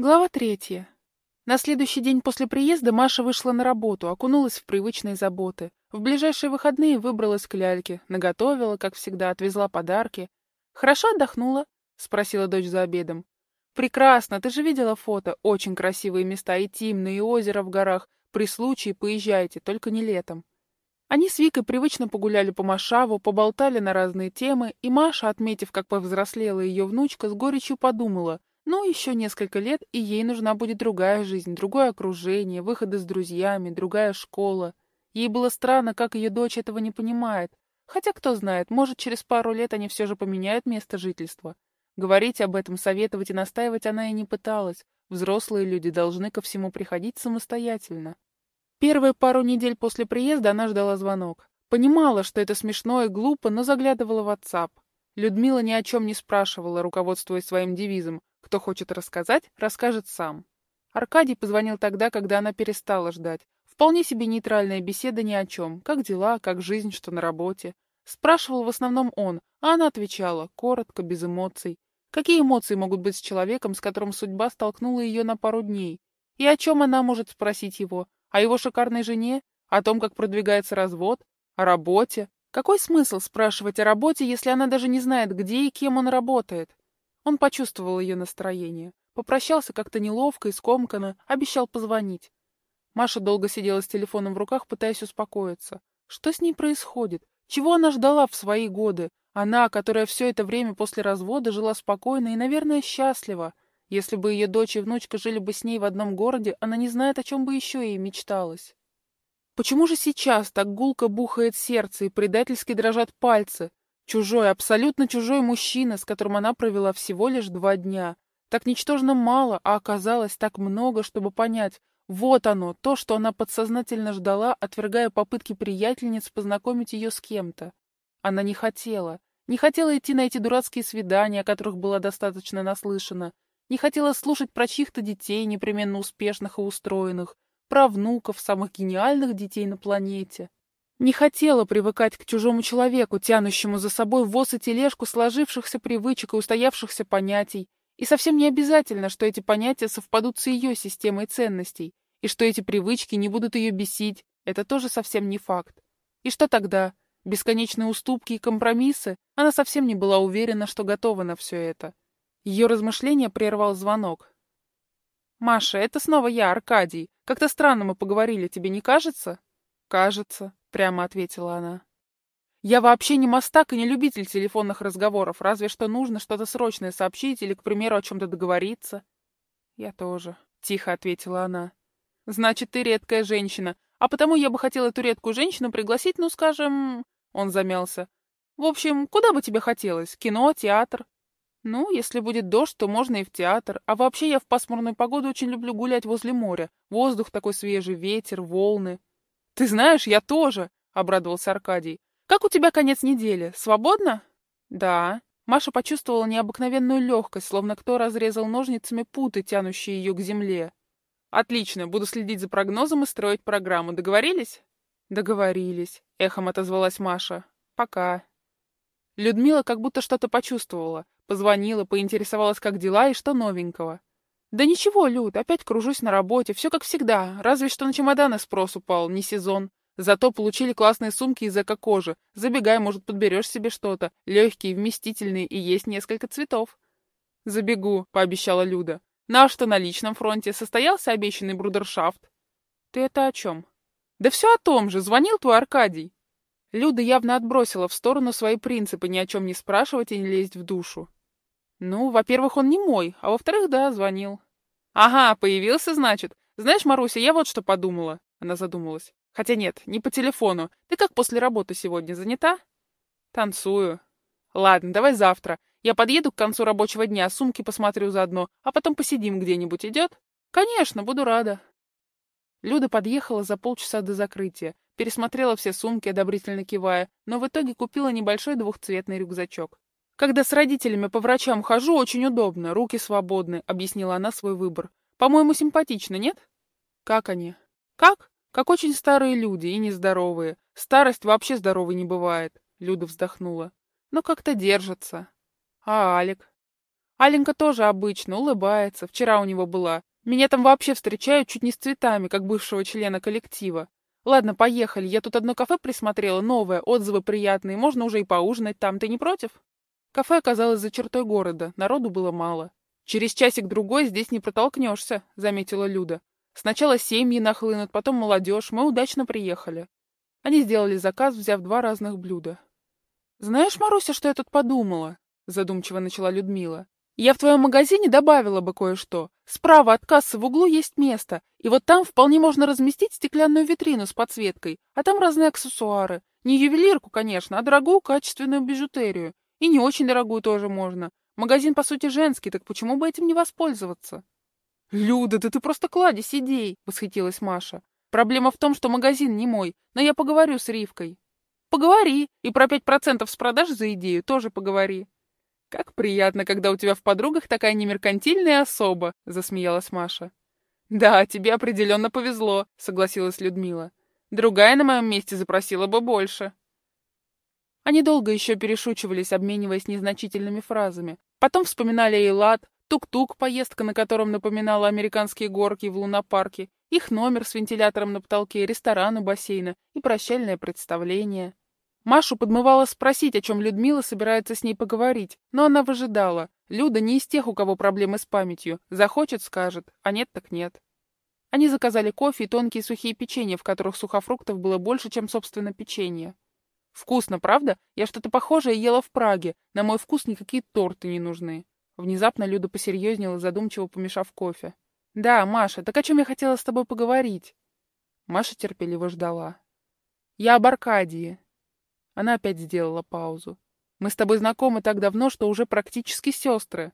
Глава третья. На следующий день после приезда Маша вышла на работу, окунулась в привычные заботы. В ближайшие выходные выбралась к ляльке, наготовила, как всегда, отвезла подарки. «Хорошо отдохнула?» — спросила дочь за обедом. «Прекрасно, ты же видела фото. Очень красивые места, и Тимны, и озеро в горах. При случае поезжайте, только не летом». Они с Викой привычно погуляли по Машаву, поболтали на разные темы, и Маша, отметив, как повзрослела ее внучка, с горечью подумала — ну, еще несколько лет, и ей нужна будет другая жизнь, другое окружение, выходы с друзьями, другая школа. Ей было странно, как ее дочь этого не понимает. Хотя, кто знает, может, через пару лет они все же поменяют место жительства. Говорить об этом, советовать и настаивать она и не пыталась. Взрослые люди должны ко всему приходить самостоятельно. Первые пару недель после приезда она ждала звонок. Понимала, что это смешно и глупо, но заглядывала в WhatsApp. Людмила ни о чем не спрашивала, руководствуясь своим девизом кто хочет рассказать, расскажет сам. Аркадий позвонил тогда, когда она перестала ждать. Вполне себе нейтральная беседа ни о чем. Как дела, как жизнь, что на работе. Спрашивал в основном он, а она отвечала, коротко, без эмоций. Какие эмоции могут быть с человеком, с которым судьба столкнула ее на пару дней? И о чем она может спросить его? О его шикарной жене? О том, как продвигается развод? О работе? Какой смысл спрашивать о работе, если она даже не знает, где и кем он работает? Он почувствовал ее настроение. Попрощался как-то неловко и скомканно, обещал позвонить. Маша долго сидела с телефоном в руках, пытаясь успокоиться. Что с ней происходит? Чего она ждала в свои годы? Она, которая все это время после развода жила спокойно и, наверное, счастлива. Если бы ее дочь и внучка жили бы с ней в одном городе, она не знает, о чем бы еще ей мечталось. Почему же сейчас так гулко бухает сердце и предательски дрожат пальцы? Чужой, абсолютно чужой мужчина, с которым она провела всего лишь два дня. Так ничтожно мало, а оказалось так много, чтобы понять. Вот оно, то, что она подсознательно ждала, отвергая попытки приятельниц познакомить ее с кем-то. Она не хотела. Не хотела идти на эти дурацкие свидания, о которых была достаточно наслышана. Не хотела слушать про чьих-то детей, непременно успешных и устроенных, про внуков, самых гениальных детей на планете. Не хотела привыкать к чужому человеку, тянущему за собой воз и тележку сложившихся привычек и устоявшихся понятий. И совсем не обязательно, что эти понятия совпадут с ее системой ценностей, и что эти привычки не будут ее бесить. Это тоже совсем не факт. И что тогда? Бесконечные уступки и компромиссы? Она совсем не была уверена, что готова на все это. Ее размышления прервал звонок. «Маша, это снова я, Аркадий. Как-то странно мы поговорили, тебе не кажется?» «Кажется», — прямо ответила она. «Я вообще не мастак и не любитель телефонных разговоров, разве что нужно что-то срочное сообщить или, к примеру, о чем-то договориться». «Я тоже», — тихо ответила она. «Значит, ты редкая женщина, а потому я бы хотела эту редкую женщину пригласить, ну, скажем...» Он замялся. «В общем, куда бы тебе хотелось? Кино, театр?» «Ну, если будет дождь, то можно и в театр. А вообще я в пасмурную погоду очень люблю гулять возле моря. Воздух такой свежий, ветер, волны. «Ты знаешь, я тоже!» — обрадовался Аркадий. «Как у тебя конец недели? Свободно?» «Да». Маша почувствовала необыкновенную легкость, словно кто разрезал ножницами путы, тянущие ее к земле. «Отлично, буду следить за прогнозом и строить программу. Договорились?» «Договорились», — эхом отозвалась Маша. «Пока». Людмила как будто что-то почувствовала. Позвонила, поинтересовалась, как дела и что новенького. «Да ничего, Люд, опять кружусь на работе, все как всегда, разве что на чемоданы спрос упал, не сезон. Зато получили классные сумки из эко-кожи. Забегай, может, подберешь себе что-то. Легкие, вместительные и есть несколько цветов». «Забегу», — пообещала Люда. «На что на личном фронте состоялся обещанный брудершафт?» «Ты это о чем?» «Да все о том же, звонил твой Аркадий». Люда явно отбросила в сторону свои принципы ни о чем не спрашивать и не лезть в душу. Ну, во-первых, он не мой, а во-вторых, да, звонил. Ага, появился, значит. Знаешь, Маруся, я вот что подумала. Она задумалась. Хотя нет, не по телефону. Ты как после работы сегодня занята? Танцую. Ладно, давай завтра. Я подъеду к концу рабочего дня, сумки посмотрю заодно, а потом посидим где-нибудь, идет? Конечно, буду рада. Люда подъехала за полчаса до закрытия, пересмотрела все сумки, одобрительно кивая, но в итоге купила небольшой двухцветный рюкзачок. «Когда с родителями по врачам хожу, очень удобно, руки свободны», — объяснила она свой выбор. «По-моему, симпатично, нет?» «Как они?» «Как? Как очень старые люди и нездоровые. Старость вообще здоровой не бывает», — Люда вздохнула. «Но как-то держатся». «А Алик?» Аленка тоже обычно, улыбается, вчера у него была. Меня там вообще встречают чуть не с цветами, как бывшего члена коллектива. Ладно, поехали, я тут одно кафе присмотрела, новое, отзывы приятные, можно уже и поужинать там, ты не против? Кафе оказалось за чертой города, народу было мало. Через часик-другой здесь не протолкнешься, заметила Люда. Сначала семьи нахлынут, потом молодежь, мы удачно приехали. Они сделали заказ, взяв два разных блюда. «Знаешь, Маруся, что я тут подумала?» — задумчиво начала Людмила. «Я в твоем магазине добавила бы кое-что. Справа от кассы в углу есть место, и вот там вполне можно разместить стеклянную витрину с подсветкой, а там разные аксессуары. Не ювелирку, конечно, а дорогую качественную бижутерию. И не очень дорогую тоже можно. Магазин, по сути, женский, так почему бы этим не воспользоваться?» «Люда, да ты просто кладезь идей!» — восхитилась Маша. Проблема в том, что магазин не мой, но я поговорю с Ривкой. Поговори, и про пять процентов с продаж за идею тоже поговори. Как приятно, когда у тебя в подругах такая немеркантильная особа, засмеялась Маша. Да, тебе определенно повезло, согласилась Людмила. Другая на моем месте запросила бы больше. Они долго еще перешучивались, обмениваясь незначительными фразами. Потом вспоминали Эйлат, тук-тук, поездка на котором напоминала американские горки в лунопарке, их номер с вентилятором на потолке, ресторан у бассейна и прощальное представление. Машу подмывало спросить, о чем Людмила собирается с ней поговорить, но она выжидала. Люда не из тех, у кого проблемы с памятью. Захочет — скажет, а нет так нет. Они заказали кофе и тонкие сухие печенья, в которых сухофруктов было больше, чем, собственно, печенье. Вкусно, правда? Я что-то похожее ела в Праге. На мой вкус никакие торты не нужны. Внезапно Люда посерьезнела, задумчиво помешав кофе. «Да, Маша, так о чем я хотела с тобой поговорить?» Маша терпеливо ждала. «Я об Аркадии». Она опять сделала паузу. «Мы с тобой знакомы так давно, что уже практически сестры».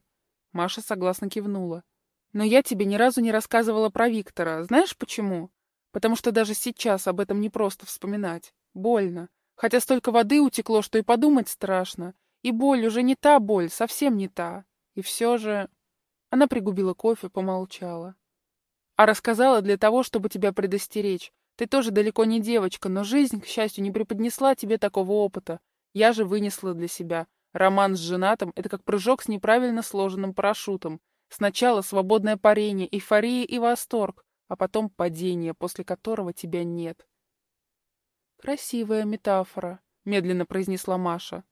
Маша согласно кивнула. «Но я тебе ни разу не рассказывала про Виктора. Знаешь почему? Потому что даже сейчас об этом не просто вспоминать. Больно. Хотя столько воды утекло, что и подумать страшно. И боль уже не та боль, совсем не та. И все же... Она пригубила кофе, помолчала. А рассказала для того, чтобы тебя предостеречь. Ты тоже далеко не девочка, но жизнь, к счастью, не преподнесла тебе такого опыта. Я же вынесла для себя. Роман с женатым — это как прыжок с неправильно сложенным парашютом. Сначала свободное парение, эйфория и восторг, а потом падение, после которого тебя нет. «Красивая метафора», — медленно произнесла Маша.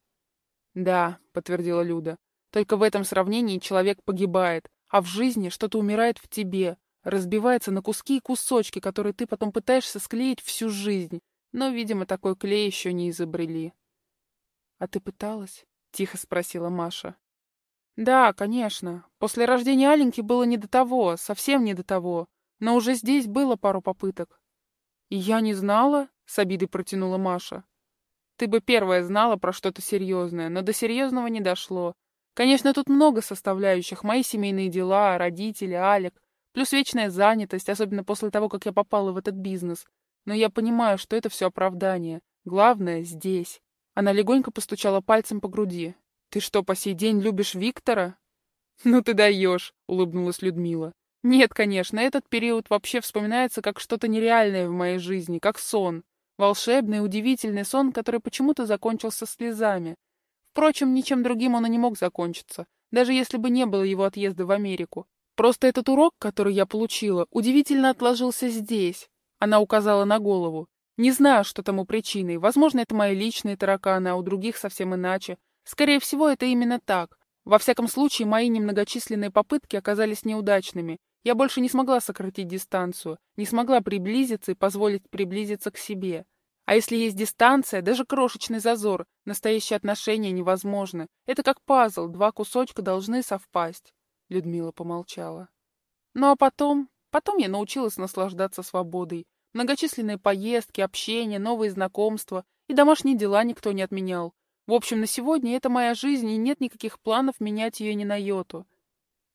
«Да», — подтвердила Люда. Только в этом сравнении человек погибает, а в жизни что-то умирает в тебе, разбивается на куски и кусочки, которые ты потом пытаешься склеить всю жизнь. Но, видимо, такой клей еще не изобрели. — А ты пыталась? — тихо спросила Маша. — Да, конечно. После рождения Аленьки было не до того, совсем не до того. Но уже здесь было пару попыток. — И я не знала? — с обидой протянула Маша. — Ты бы первая знала про что-то серьезное, но до серьезного не дошло. Конечно, тут много составляющих. Мои семейные дела, родители, Алек. Плюс вечная занятость, особенно после того, как я попала в этот бизнес. Но я понимаю, что это все оправдание. Главное — здесь. Она легонько постучала пальцем по груди. «Ты что, по сей день любишь Виктора?» «Ну ты даешь», — улыбнулась Людмила. «Нет, конечно, этот период вообще вспоминается как что-то нереальное в моей жизни, как сон. Волшебный, удивительный сон, который почему-то закончился слезами. Впрочем, ничем другим он и не мог закончиться, даже если бы не было его отъезда в Америку. Просто этот урок, который я получила, удивительно отложился здесь. Она указала на голову. Не знаю, что тому причиной. Возможно, это мои личные тараканы, а у других совсем иначе. Скорее всего, это именно так. Во всяком случае, мои немногочисленные попытки оказались неудачными. Я больше не смогла сократить дистанцию, не смогла приблизиться и позволить приблизиться к себе. А если есть дистанция, даже крошечный зазор, настоящие отношения невозможны. Это как пазл, два кусочка должны совпасть. Людмила помолчала. Ну а потом, потом я научилась наслаждаться свободой. Многочисленные поездки, общение, новые знакомства и домашние дела никто не отменял. В общем, на сегодня это моя жизнь, и нет никаких планов менять ее ни на йоту.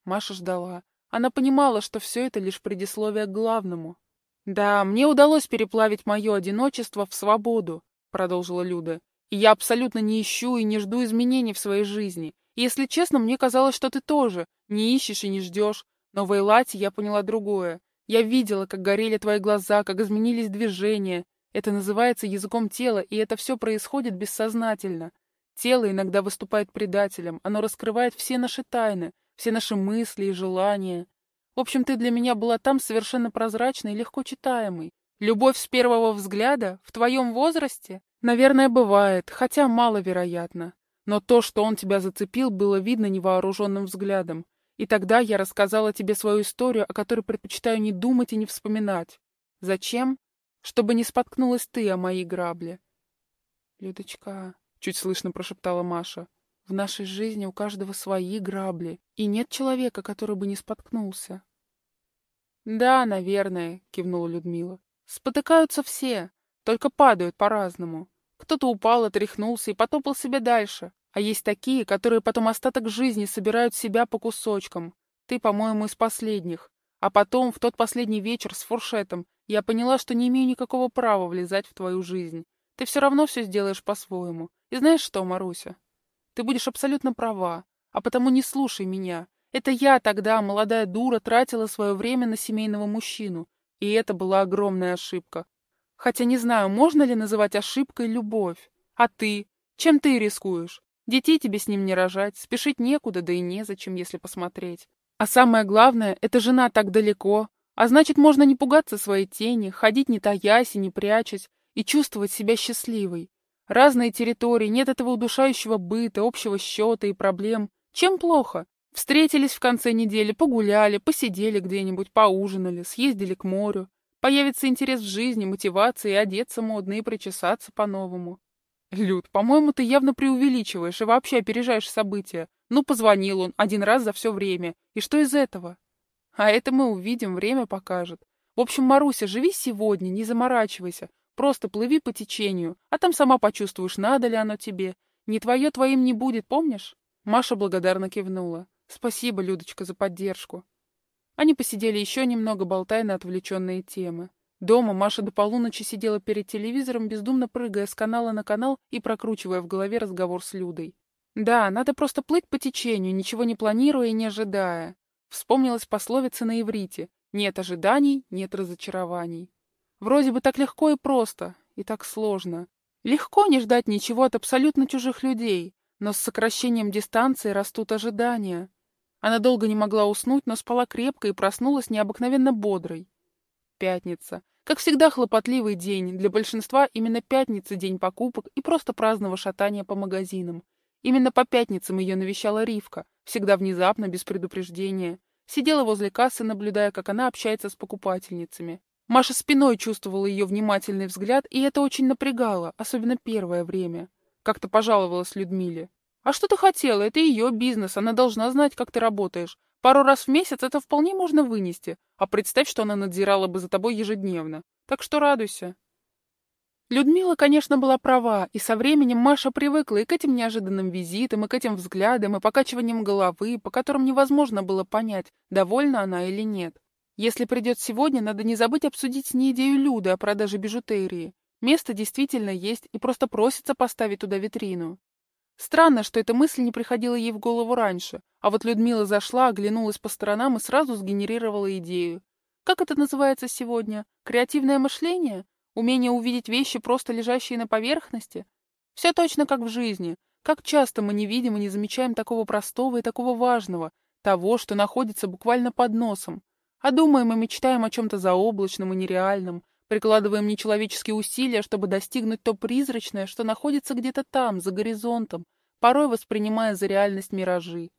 Маша ждала. Она понимала, что все это лишь предисловие к главному. «Да, мне удалось переплавить мое одиночество в свободу», — продолжила Люда. «И я абсолютно не ищу и не жду изменений в своей жизни. Если честно, мне казалось, что ты тоже не ищешь и не ждешь. Но в Эйлате я поняла другое. Я видела, как горели твои глаза, как изменились движения. Это называется языком тела, и это все происходит бессознательно. Тело иногда выступает предателем, оно раскрывает все наши тайны, все наши мысли и желания. В общем, ты для меня была там совершенно прозрачной и легко читаемой. Любовь с первого взгляда в твоем возрасте? Наверное, бывает, хотя маловероятно. Но то, что он тебя зацепил, было видно невооруженным взглядом. И тогда я рассказала тебе свою историю, о которой предпочитаю не думать и не вспоминать. Зачем? Чтобы не споткнулась ты о моей грабле. Людочка, чуть слышно прошептала Маша, в нашей жизни у каждого свои грабли, и нет человека, который бы не споткнулся. Да, наверное, кивнула Людмила. Спотыкаются все, только падают по-разному. Кто-то упал, отряхнулся и потопал себе дальше. А есть такие, которые потом остаток жизни собирают себя по кусочкам. Ты, по-моему, из последних. А потом, в тот последний вечер с фуршетом, я поняла, что не имею никакого права влезать в твою жизнь. Ты все равно все сделаешь по-своему. И знаешь что, Маруся? Ты будешь абсолютно права. А потому не слушай меня. Это я тогда, молодая дура, тратила свое время на семейного мужчину. И это была огромная ошибка. Хотя не знаю, можно ли называть ошибкой любовь. А ты? Чем ты рискуешь? Детей тебе с ним не рожать, спешить некуда, да и незачем, если посмотреть. А самое главное, эта жена так далеко, а значит, можно не пугаться своей тени, ходить не таясь и не прячась, и чувствовать себя счастливой. Разные территории, нет этого удушающего быта, общего счета и проблем. Чем плохо? Встретились в конце недели, погуляли, посидели где-нибудь, поужинали, съездили к морю. Появится интерес в жизни, мотивация и одеться модно, и причесаться по-новому. Люд, по-моему, ты явно преувеличиваешь и вообще опережаешь события. Ну, позвонил он один раз за все время. И что из этого? А это мы увидим, время покажет. В общем, Маруся, живи сегодня, не заморачивайся. Просто плыви по течению, а там сама почувствуешь, надо ли оно тебе. Не твое твоим не будет, помнишь? Маша благодарно кивнула. Спасибо, Людочка, за поддержку. Они посидели еще немного, болтая на отвлеченные темы. Дома Маша до полуночи сидела перед телевизором, бездумно прыгая с канала на канал и прокручивая в голове разговор с Людой. Да, надо просто плыть по течению, ничего не планируя и не ожидая. Вспомнилась пословица на иврите «Нет ожиданий, нет разочарований». Вроде бы так легко и просто, и так сложно. Легко не ждать ничего от абсолютно чужих людей, но с сокращением дистанции растут ожидания. Она долго не могла уснуть, но спала крепко и проснулась необыкновенно бодрой. Пятница. Как всегда, хлопотливый день. Для большинства именно пятница — день покупок и просто праздного шатания по магазинам. Именно по пятницам ее навещала Ривка, всегда внезапно, без предупреждения. Сидела возле кассы, наблюдая, как она общается с покупательницами. Маша спиной чувствовала ее внимательный взгляд, и это очень напрягало, особенно первое время. Как-то пожаловалась Людмиле. «А что ты хотела? Это ее бизнес, она должна знать, как ты работаешь. Пару раз в месяц это вполне можно вынести, а представь, что она надзирала бы за тобой ежедневно. Так что радуйся». Людмила, конечно, была права, и со временем Маша привыкла и к этим неожиданным визитам, и к этим взглядам, и покачиваниям головы, по которым невозможно было понять, довольна она или нет. Если придет сегодня, надо не забыть обсудить с ней идею Люды о продаже бижутерии. Место действительно есть, и просто просится поставить туда витрину. Странно, что эта мысль не приходила ей в голову раньше, а вот Людмила зашла, оглянулась по сторонам и сразу сгенерировала идею. Как это называется сегодня? Креативное мышление? Умение увидеть вещи, просто лежащие на поверхности? Все точно как в жизни. Как часто мы не видим и не замечаем такого простого и такого важного, того, что находится буквально под носом. А думаем и мечтаем о чем-то заоблачном и нереальном, прикладываем нечеловеческие усилия, чтобы достигнуть то призрачное, что находится где-то там, за горизонтом, порой воспринимая за реальность миражи.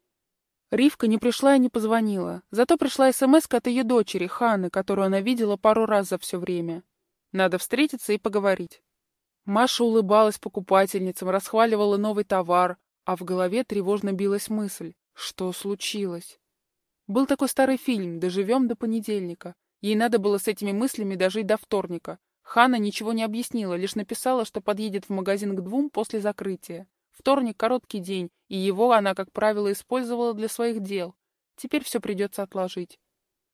Ривка не пришла и не позвонила, зато пришла смс от ее дочери, Ханы, которую она видела пару раз за все время. Надо встретиться и поговорить. Маша улыбалась покупательницам, расхваливала новый товар, а в голове тревожно билась мысль, что случилось. Был такой старый фильм «Доживем до понедельника». Ей надо было с этими мыслями дожить до вторника. Хана ничего не объяснила, лишь написала, что подъедет в магазин к двум после закрытия. Вторник — короткий день, и его она, как правило, использовала для своих дел. Теперь все придется отложить.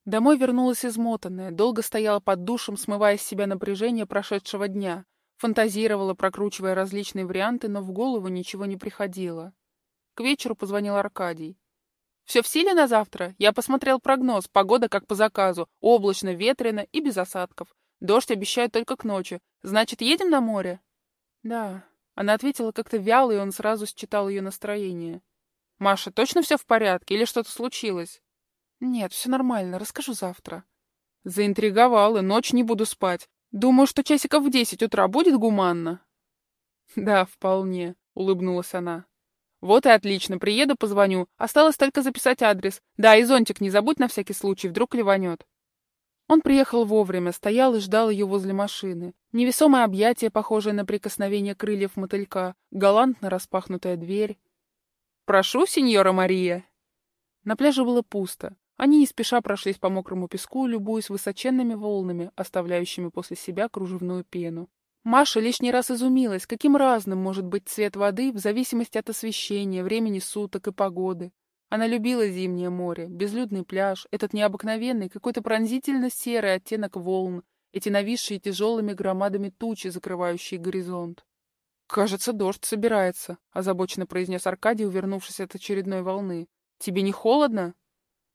Домой вернулась измотанная, долго стояла под душем, смывая с себя напряжение прошедшего дня. Фантазировала, прокручивая различные варианты, но в голову ничего не приходило. К вечеру позвонил Аркадий. «Все в силе на завтра? Я посмотрел прогноз. Погода как по заказу. Облачно, ветрено и без осадков. Дождь обещают только к ночи. Значит, едем на море?» «Да». Она ответила как-то вяло, и он сразу считал ее настроение. Маша, точно все в порядке или что-то случилось? Нет, все нормально, расскажу завтра. Заинтриговал, и ночь не буду спать. Думаю, что часиков в десять утра будет гуманно. Да, вполне, улыбнулась она. Вот и отлично, приеду, позвоню. Осталось только записать адрес. Да, и зонтик не забудь на всякий случай, вдруг ливанет. Он приехал вовремя, стоял и ждал ее возле машины. Невесомое объятие, похожее на прикосновение крыльев мотылька, галантно распахнутая дверь. «Прошу, сеньора Мария!» На пляже было пусто. Они не спеша прошлись по мокрому песку, любуясь высоченными волнами, оставляющими после себя кружевную пену. Маша лишний раз изумилась, каким разным может быть цвет воды в зависимости от освещения, времени суток и погоды. Она любила зимнее море, безлюдный пляж, этот необыкновенный, какой-то пронзительно серый оттенок волн, эти нависшие тяжелыми громадами тучи, закрывающие горизонт. «Кажется, дождь собирается», — озабоченно произнес Аркадий, увернувшись от очередной волны. «Тебе не холодно?»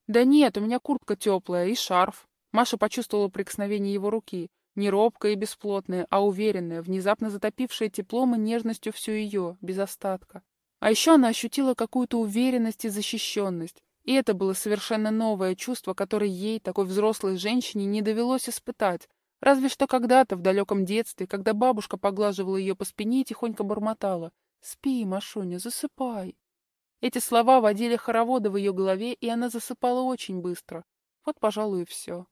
«Да нет, у меня куртка теплая и шарф». Маша почувствовала прикосновение его руки не робкая и бесплотная, а уверенная, внезапно затопившая теплом и нежностью всю ее, без остатка. А еще она ощутила какую-то уверенность и защищенность. И это было совершенно новое чувство, которое ей, такой взрослой женщине, не довелось испытать. Разве что когда-то, в далеком детстве, когда бабушка поглаживала ее по спине и тихонько бормотала. «Спи, Машуня, засыпай». Эти слова водили хороводы в ее голове, и она засыпала очень быстро. Вот, пожалуй, и все.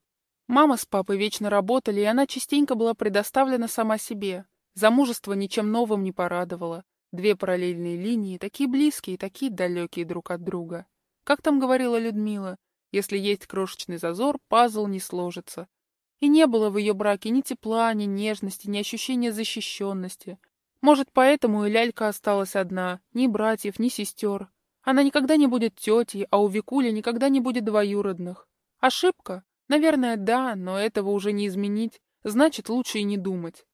Мама с папой вечно работали, и она частенько была предоставлена сама себе. Замужество ничем новым не порадовало. Две параллельные линии, такие близкие и такие далекие друг от друга. Как там говорила Людмила, если есть крошечный зазор, пазл не сложится. И не было в ее браке ни тепла, ни нежности, ни ощущения защищенности. Может, поэтому и лялька осталась одна, ни братьев, ни сестер. Она никогда не будет тетей, а у Викули никогда не будет двоюродных. Ошибка? Наверное, да, но этого уже не изменить. Значит, лучше и не думать.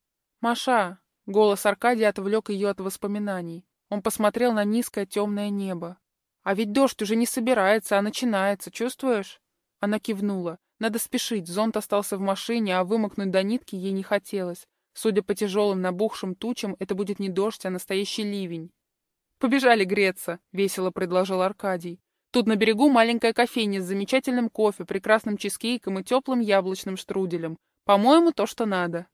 «Маша!» — голос Аркадия отвлек ее от воспоминаний. Он посмотрел на низкое темное небо. «А ведь дождь уже не собирается, а начинается, чувствуешь?» Она кивнула. Надо спешить, зонт остался в машине, а вымокнуть до нитки ей не хотелось. Судя по тяжелым набухшим тучам, это будет не дождь, а настоящий ливень. «Побежали греться», — весело предложил Аркадий. Тут на берегу маленькая кофейня с замечательным кофе, прекрасным чизкейком и теплым яблочным штруделем. По-моему, то, что надо.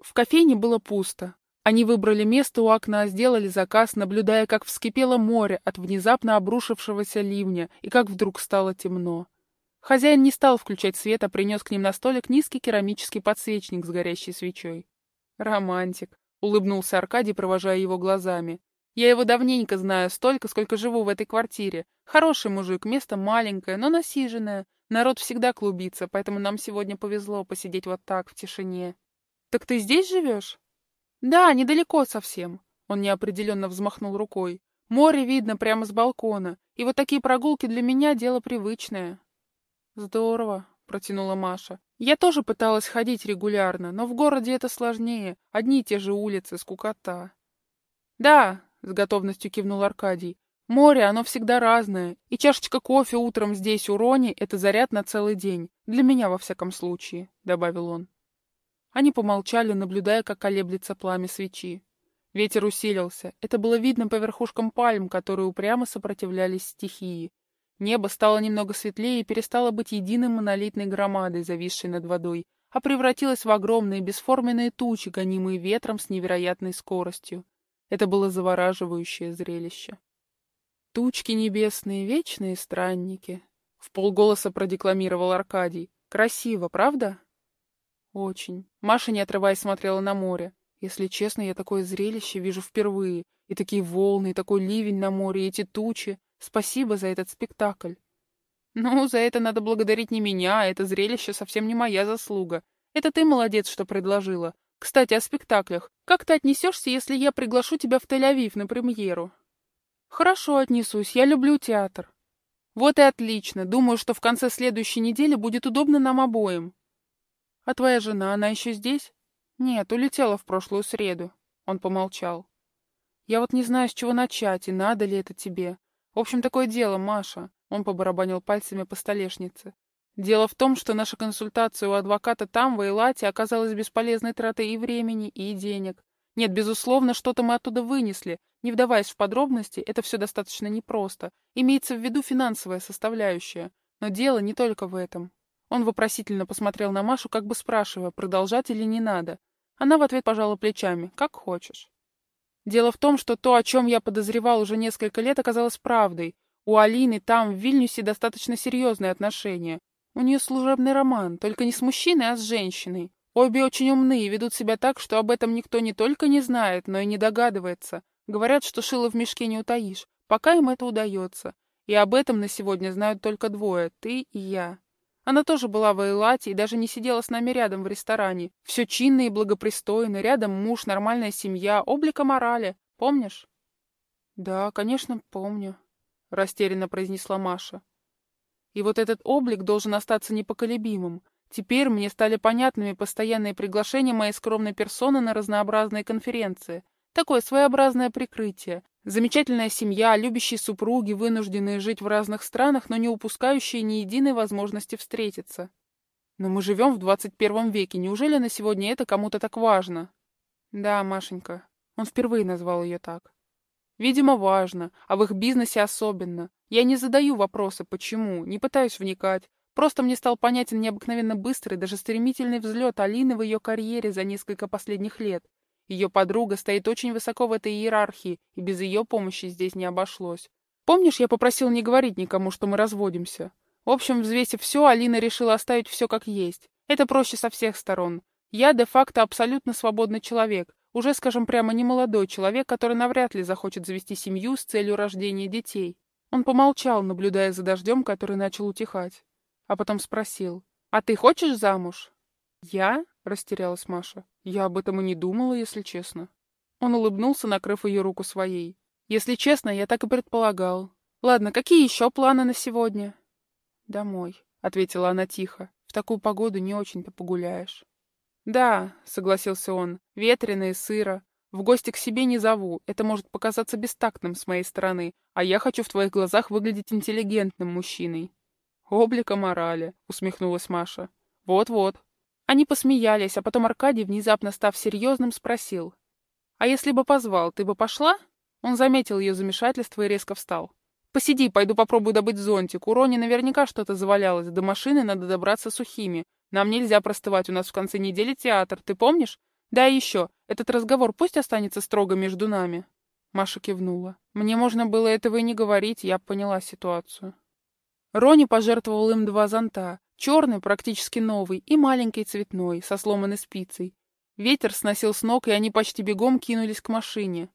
В кофейне было пусто. Они выбрали место у окна, сделали заказ, наблюдая, как вскипело море от внезапно обрушившегося ливня и как вдруг стало темно. Хозяин не стал включать свет, а принес к ним на столик низкий керамический подсвечник с горящей свечой. «Романтик», — улыбнулся Аркадий, провожая его глазами. Я его давненько знаю, столько, сколько живу в этой квартире. Хороший мужик, место маленькое, но насиженное. Народ всегда клубится, поэтому нам сегодня повезло посидеть вот так, в тишине. Так ты здесь живешь? Да, недалеко совсем. Он неопределенно взмахнул рукой. Море видно прямо с балкона, и вот такие прогулки для меня дело привычное. Здорово, протянула Маша. Я тоже пыталась ходить регулярно, но в городе это сложнее. Одни и те же улицы, скукота. Да, — с готовностью кивнул Аркадий. «Море, оно всегда разное, и чашечка кофе утром здесь, у Рони, — это заряд на целый день. Для меня, во всяком случае», — добавил он. Они помолчали, наблюдая, как колеблется пламя свечи. Ветер усилился. Это было видно по верхушкам пальм, которые упрямо сопротивлялись стихии. Небо стало немного светлее и перестало быть единой монолитной громадой, зависшей над водой, а превратилось в огромные бесформенные тучи, гонимые ветром с невероятной скоростью. Это было завораживающее зрелище. «Тучки небесные, вечные странники», — в полголоса продекламировал Аркадий. «Красиво, правда?» «Очень». Маша, не отрываясь, смотрела на море. «Если честно, я такое зрелище вижу впервые. И такие волны, и такой ливень на море, и эти тучи. Спасибо за этот спектакль». «Ну, за это надо благодарить не меня, а это зрелище совсем не моя заслуга. Это ты молодец, что предложила. Кстати, о спектаклях. Как ты отнесешься, если я приглашу тебя в Тель-Авив на премьеру? Хорошо отнесусь, я люблю театр. Вот и отлично. Думаю, что в конце следующей недели будет удобно нам обоим. А твоя жена, она еще здесь? Нет, улетела в прошлую среду. Он помолчал. Я вот не знаю, с чего начать, и надо ли это тебе. В общем, такое дело, Маша. Он побарабанил пальцами по столешнице. Дело в том, что наша консультация у адвоката там, в Эйлате, оказалась бесполезной тратой и времени, и денег. Нет, безусловно, что-то мы оттуда вынесли. Не вдаваясь в подробности, это все достаточно непросто. Имеется в виду финансовая составляющая. Но дело не только в этом. Он вопросительно посмотрел на Машу, как бы спрашивая, продолжать или не надо. Она в ответ пожала плечами. «Как хочешь». Дело в том, что то, о чем я подозревал уже несколько лет, оказалось правдой. У Алины там, в Вильнюсе, достаточно серьезные отношения. У нее служебный роман, только не с мужчиной, а с женщиной. Обе очень умны и ведут себя так, что об этом никто не только не знает, но и не догадывается. Говорят, что шило в мешке не утаишь. Пока им это удается. И об этом на сегодня знают только двое — ты и я. Она тоже была в Эйлате и даже не сидела с нами рядом в ресторане. Все чинно и благопристойно, рядом муж, нормальная семья, облика морали. Помнишь? Да, конечно, помню, — растерянно произнесла Маша. И вот этот облик должен остаться непоколебимым. Теперь мне стали понятными постоянные приглашения моей скромной персоны на разнообразные конференции. Такое своеобразное прикрытие. Замечательная семья, любящие супруги, вынужденные жить в разных странах, но не упускающие ни единой возможности встретиться. Но мы живем в 21 веке. Неужели на сегодня это кому-то так важно? Да, Машенька. Он впервые назвал ее так. Видимо, важно, а в их бизнесе особенно. Я не задаю вопросы, почему, не пытаюсь вникать. Просто мне стал понятен необыкновенно быстрый, даже стремительный взлет Алины в ее карьере за несколько последних лет. Ее подруга стоит очень высоко в этой иерархии, и без ее помощи здесь не обошлось. Помнишь, я попросил не говорить никому, что мы разводимся? В общем, взвесив все, Алина решила оставить все как есть. Это проще со всех сторон. Я де-факто абсолютно свободный человек, уже, скажем прямо, не молодой человек, который навряд ли захочет завести семью с целью рождения детей. Он помолчал, наблюдая за дождем, который начал утихать. А потом спросил, «А ты хочешь замуж?» «Я?» — растерялась Маша. «Я об этом и не думала, если честно». Он улыбнулся, накрыв ее руку своей. «Если честно, я так и предполагал. Ладно, какие еще планы на сегодня?» «Домой», — ответила она тихо. «В такую погоду не очень-то погуляешь». «Да», — согласился он, — «ветрено и сыро. В гости к себе не зову, это может показаться бестактным с моей стороны, а я хочу в твоих глазах выглядеть интеллигентным мужчиной». «Облика морали», — усмехнулась Маша. «Вот-вот, они посмеялись, а потом Аркадий, внезапно став серьезным, спросил. «А если бы позвал, ты бы пошла?» Он заметил ее замешательство и резко встал. «Посиди, пойду попробую добыть зонтик. У Рони наверняка что-то завалялось. До машины надо добраться сухими. Нам нельзя простывать, у нас в конце недели театр, ты помнишь? Да и еще, этот разговор пусть останется строго между нами». Маша кивнула. «Мне можно было этого и не говорить, я поняла ситуацию». Рони пожертвовал им два зонта. Черный, практически новый, и маленький цветной, со сломанной спицей. Ветер сносил с ног, и они почти бегом кинулись к машине.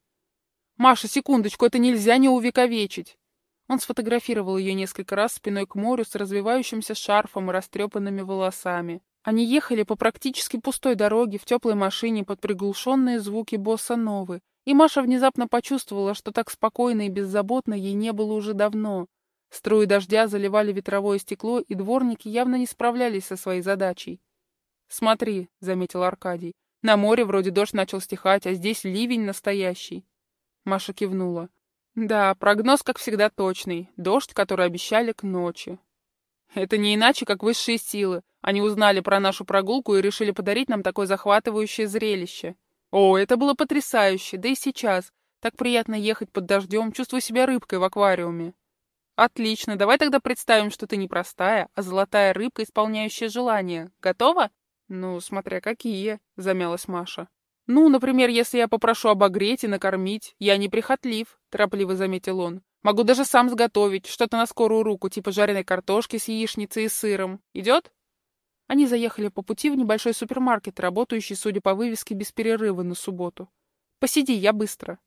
«Маша, секундочку, это нельзя не увековечить!» Он сфотографировал ее несколько раз спиной к морю с развивающимся шарфом и растрепанными волосами. Они ехали по практически пустой дороге в теплой машине под приглушенные звуки босса Новы, и Маша внезапно почувствовала, что так спокойно и беззаботно ей не было уже давно. Струи дождя заливали ветровое стекло, и дворники явно не справлялись со своей задачей. «Смотри», — заметил Аркадий, — «на море вроде дождь начал стихать, а здесь ливень настоящий». Маша кивнула. «Да, прогноз, как всегда, точный. Дождь, который обещали к ночи». «Это не иначе, как высшие силы. Они узнали про нашу прогулку и решили подарить нам такое захватывающее зрелище. О, это было потрясающе, да и сейчас. Так приятно ехать под дождем, чувствую себя рыбкой в аквариуме». «Отлично, давай тогда представим, что ты не простая, а золотая рыбка, исполняющая желания. Готова?» «Ну, смотря какие», — замялась Маша. «Ну, например, если я попрошу обогреть и накормить, я не прихотлив», — торопливо заметил он. «Могу даже сам сготовить, что-то на скорую руку, типа жареной картошки с яичницей и сыром. Идет?» Они заехали по пути в небольшой супермаркет, работающий, судя по вывеске, без перерыва на субботу. «Посиди, я быстро».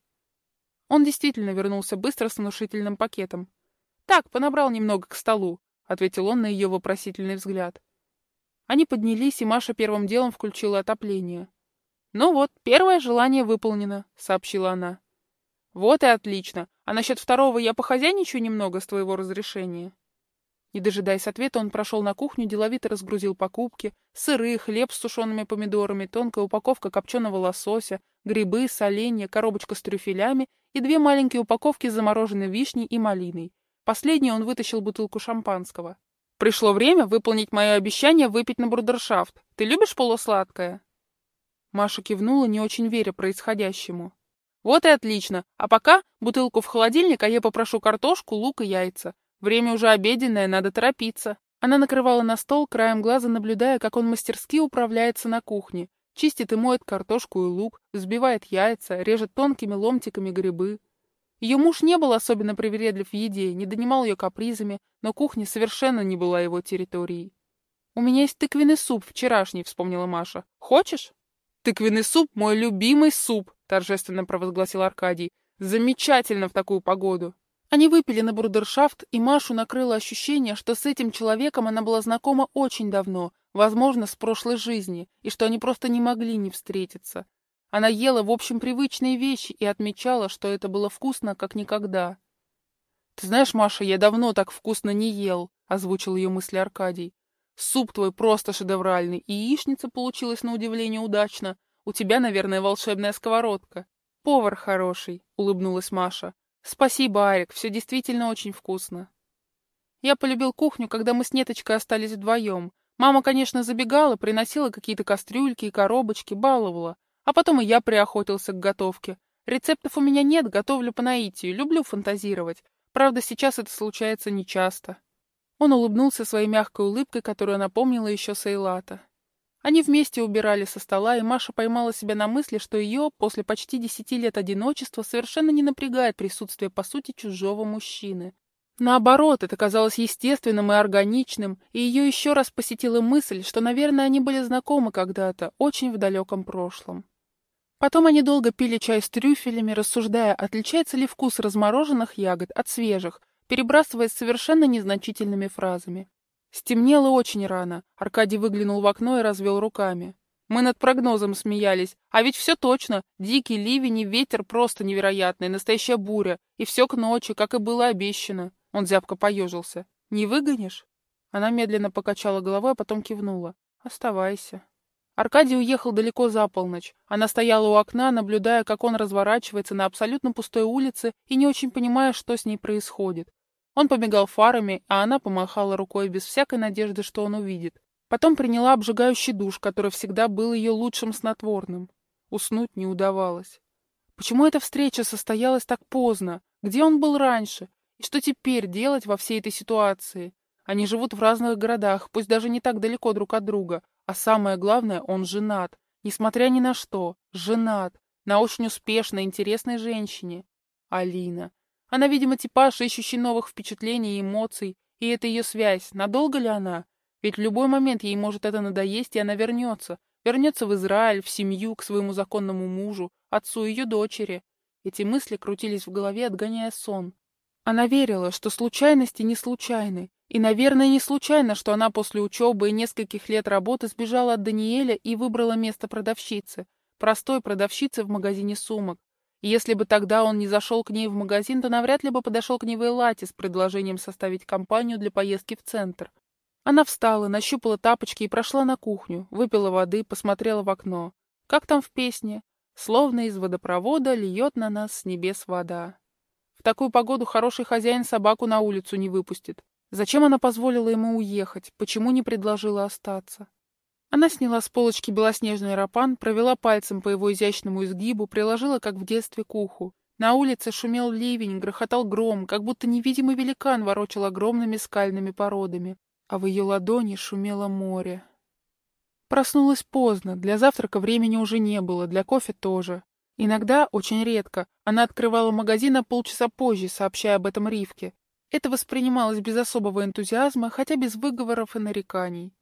Он действительно вернулся быстро с внушительным пакетом. «Так, понабрал немного к столу», — ответил он на ее вопросительный взгляд. Они поднялись, и Маша первым делом включила отопление. «Ну вот, первое желание выполнено», — сообщила она. «Вот и отлично. А насчет второго я похозяйничаю немного с твоего разрешения?» Не дожидаясь ответа, он прошел на кухню, деловито разгрузил покупки. Сыры, хлеб с сушеными помидорами, тонкая упаковка копченого лосося, грибы, соленья, коробочка с трюфелями и две маленькие упаковки с замороженной вишней и малиной. Последний он вытащил бутылку шампанского. «Пришло время выполнить мое обещание выпить на брудершафт. Ты любишь полусладкое?» Маша кивнула, не очень веря происходящему. «Вот и отлично. А пока бутылку в холодильник, а я попрошу картошку, лук и яйца. Время уже обеденное, надо торопиться». Она накрывала на стол, краем глаза наблюдая, как он мастерски управляется на кухне. Чистит и моет картошку и лук, взбивает яйца, режет тонкими ломтиками грибы. Ее муж не был особенно привередлив в еде, не донимал ее капризами, но кухня совершенно не была его территорией. «У меня есть тыквенный суп вчерашний», — вспомнила Маша. «Хочешь?» «Тыквенный суп — мой любимый суп», — торжественно провозгласил Аркадий. «Замечательно в такую погоду». Они выпили на брудершафт, и Машу накрыло ощущение, что с этим человеком она была знакома очень давно, возможно, с прошлой жизни, и что они просто не могли не встретиться. Она ела, в общем, привычные вещи и отмечала, что это было вкусно, как никогда. «Ты знаешь, Маша, я давно так вкусно не ел», — озвучил ее мысли Аркадий. Суп твой просто шедевральный, и яичница получилась на удивление удачно. У тебя, наверное, волшебная сковородка. Повар хороший, улыбнулась Маша. Спасибо, Арик, все действительно очень вкусно. Я полюбил кухню, когда мы с Неточкой остались вдвоем. Мама, конечно, забегала, приносила какие-то кастрюльки и коробочки, баловала. А потом и я приохотился к готовке. Рецептов у меня нет, готовлю по наитию, люблю фантазировать. Правда, сейчас это случается нечасто. Он улыбнулся своей мягкой улыбкой, которую напомнила еще Сейлата. Они вместе убирали со стола, и Маша поймала себя на мысли, что ее, после почти десяти лет одиночества, совершенно не напрягает присутствие, по сути, чужого мужчины. Наоборот, это казалось естественным и органичным, и ее еще раз посетила мысль, что, наверное, они были знакомы когда-то, очень в далеком прошлом. Потом они долго пили чай с трюфелями, рассуждая, отличается ли вкус размороженных ягод от свежих, перебрасываясь совершенно незначительными фразами. Стемнело очень рано. Аркадий выглянул в окно и развел руками. Мы над прогнозом смеялись. А ведь все точно. Дикий ливень и ветер просто невероятный, настоящая буря. И все к ночи, как и было обещано. Он зябко поежился. «Не выгонишь?» Она медленно покачала головой, а потом кивнула. «Оставайся». Аркадий уехал далеко за полночь. Она стояла у окна, наблюдая, как он разворачивается на абсолютно пустой улице и не очень понимая, что с ней происходит. Он помигал фарами, а она помахала рукой без всякой надежды, что он увидит. Потом приняла обжигающий душ, который всегда был ее лучшим снотворным. Уснуть не удавалось. Почему эта встреча состоялась так поздно? Где он был раньше? И что теперь делать во всей этой ситуации? Они живут в разных городах, пусть даже не так далеко друг от друга. А самое главное, он женат. Несмотря ни на что, женат. На очень успешной, интересной женщине. Алина. Она, видимо, типаж, ищущий новых впечатлений и эмоций, и это ее связь. Надолго ли она? Ведь в любой момент ей может это надоесть, и она вернется. Вернется в Израиль, в семью, к своему законному мужу, отцу ее дочери. Эти мысли крутились в голове, отгоняя сон. Она верила, что случайности не случайны. И, наверное, не случайно, что она после учебы и нескольких лет работы сбежала от Даниэля и выбрала место продавщицы. Простой продавщицы в магазине сумок. Если бы тогда он не зашел к ней в магазин, то навряд ли бы подошел к Ниве Лати с предложением составить компанию для поездки в центр. Она встала, нащупала тапочки и прошла на кухню, выпила воды, посмотрела в окно. Как там в песне? Словно из водопровода льет на нас с небес вода. В такую погоду хороший хозяин собаку на улицу не выпустит. Зачем она позволила ему уехать? Почему не предложила остаться? Она сняла с полочки белоснежный рапан, провела пальцем по его изящному изгибу, приложила, как в детстве, к уху. На улице шумел ливень, грохотал гром, как будто невидимый великан ворочал огромными скальными породами, а в ее ладони шумело море. Проснулась поздно, для завтрака времени уже не было, для кофе тоже. Иногда, очень редко, она открывала магазин на полчаса позже, сообщая об этом Ривке. Это воспринималось без особого энтузиазма, хотя без выговоров и нареканий.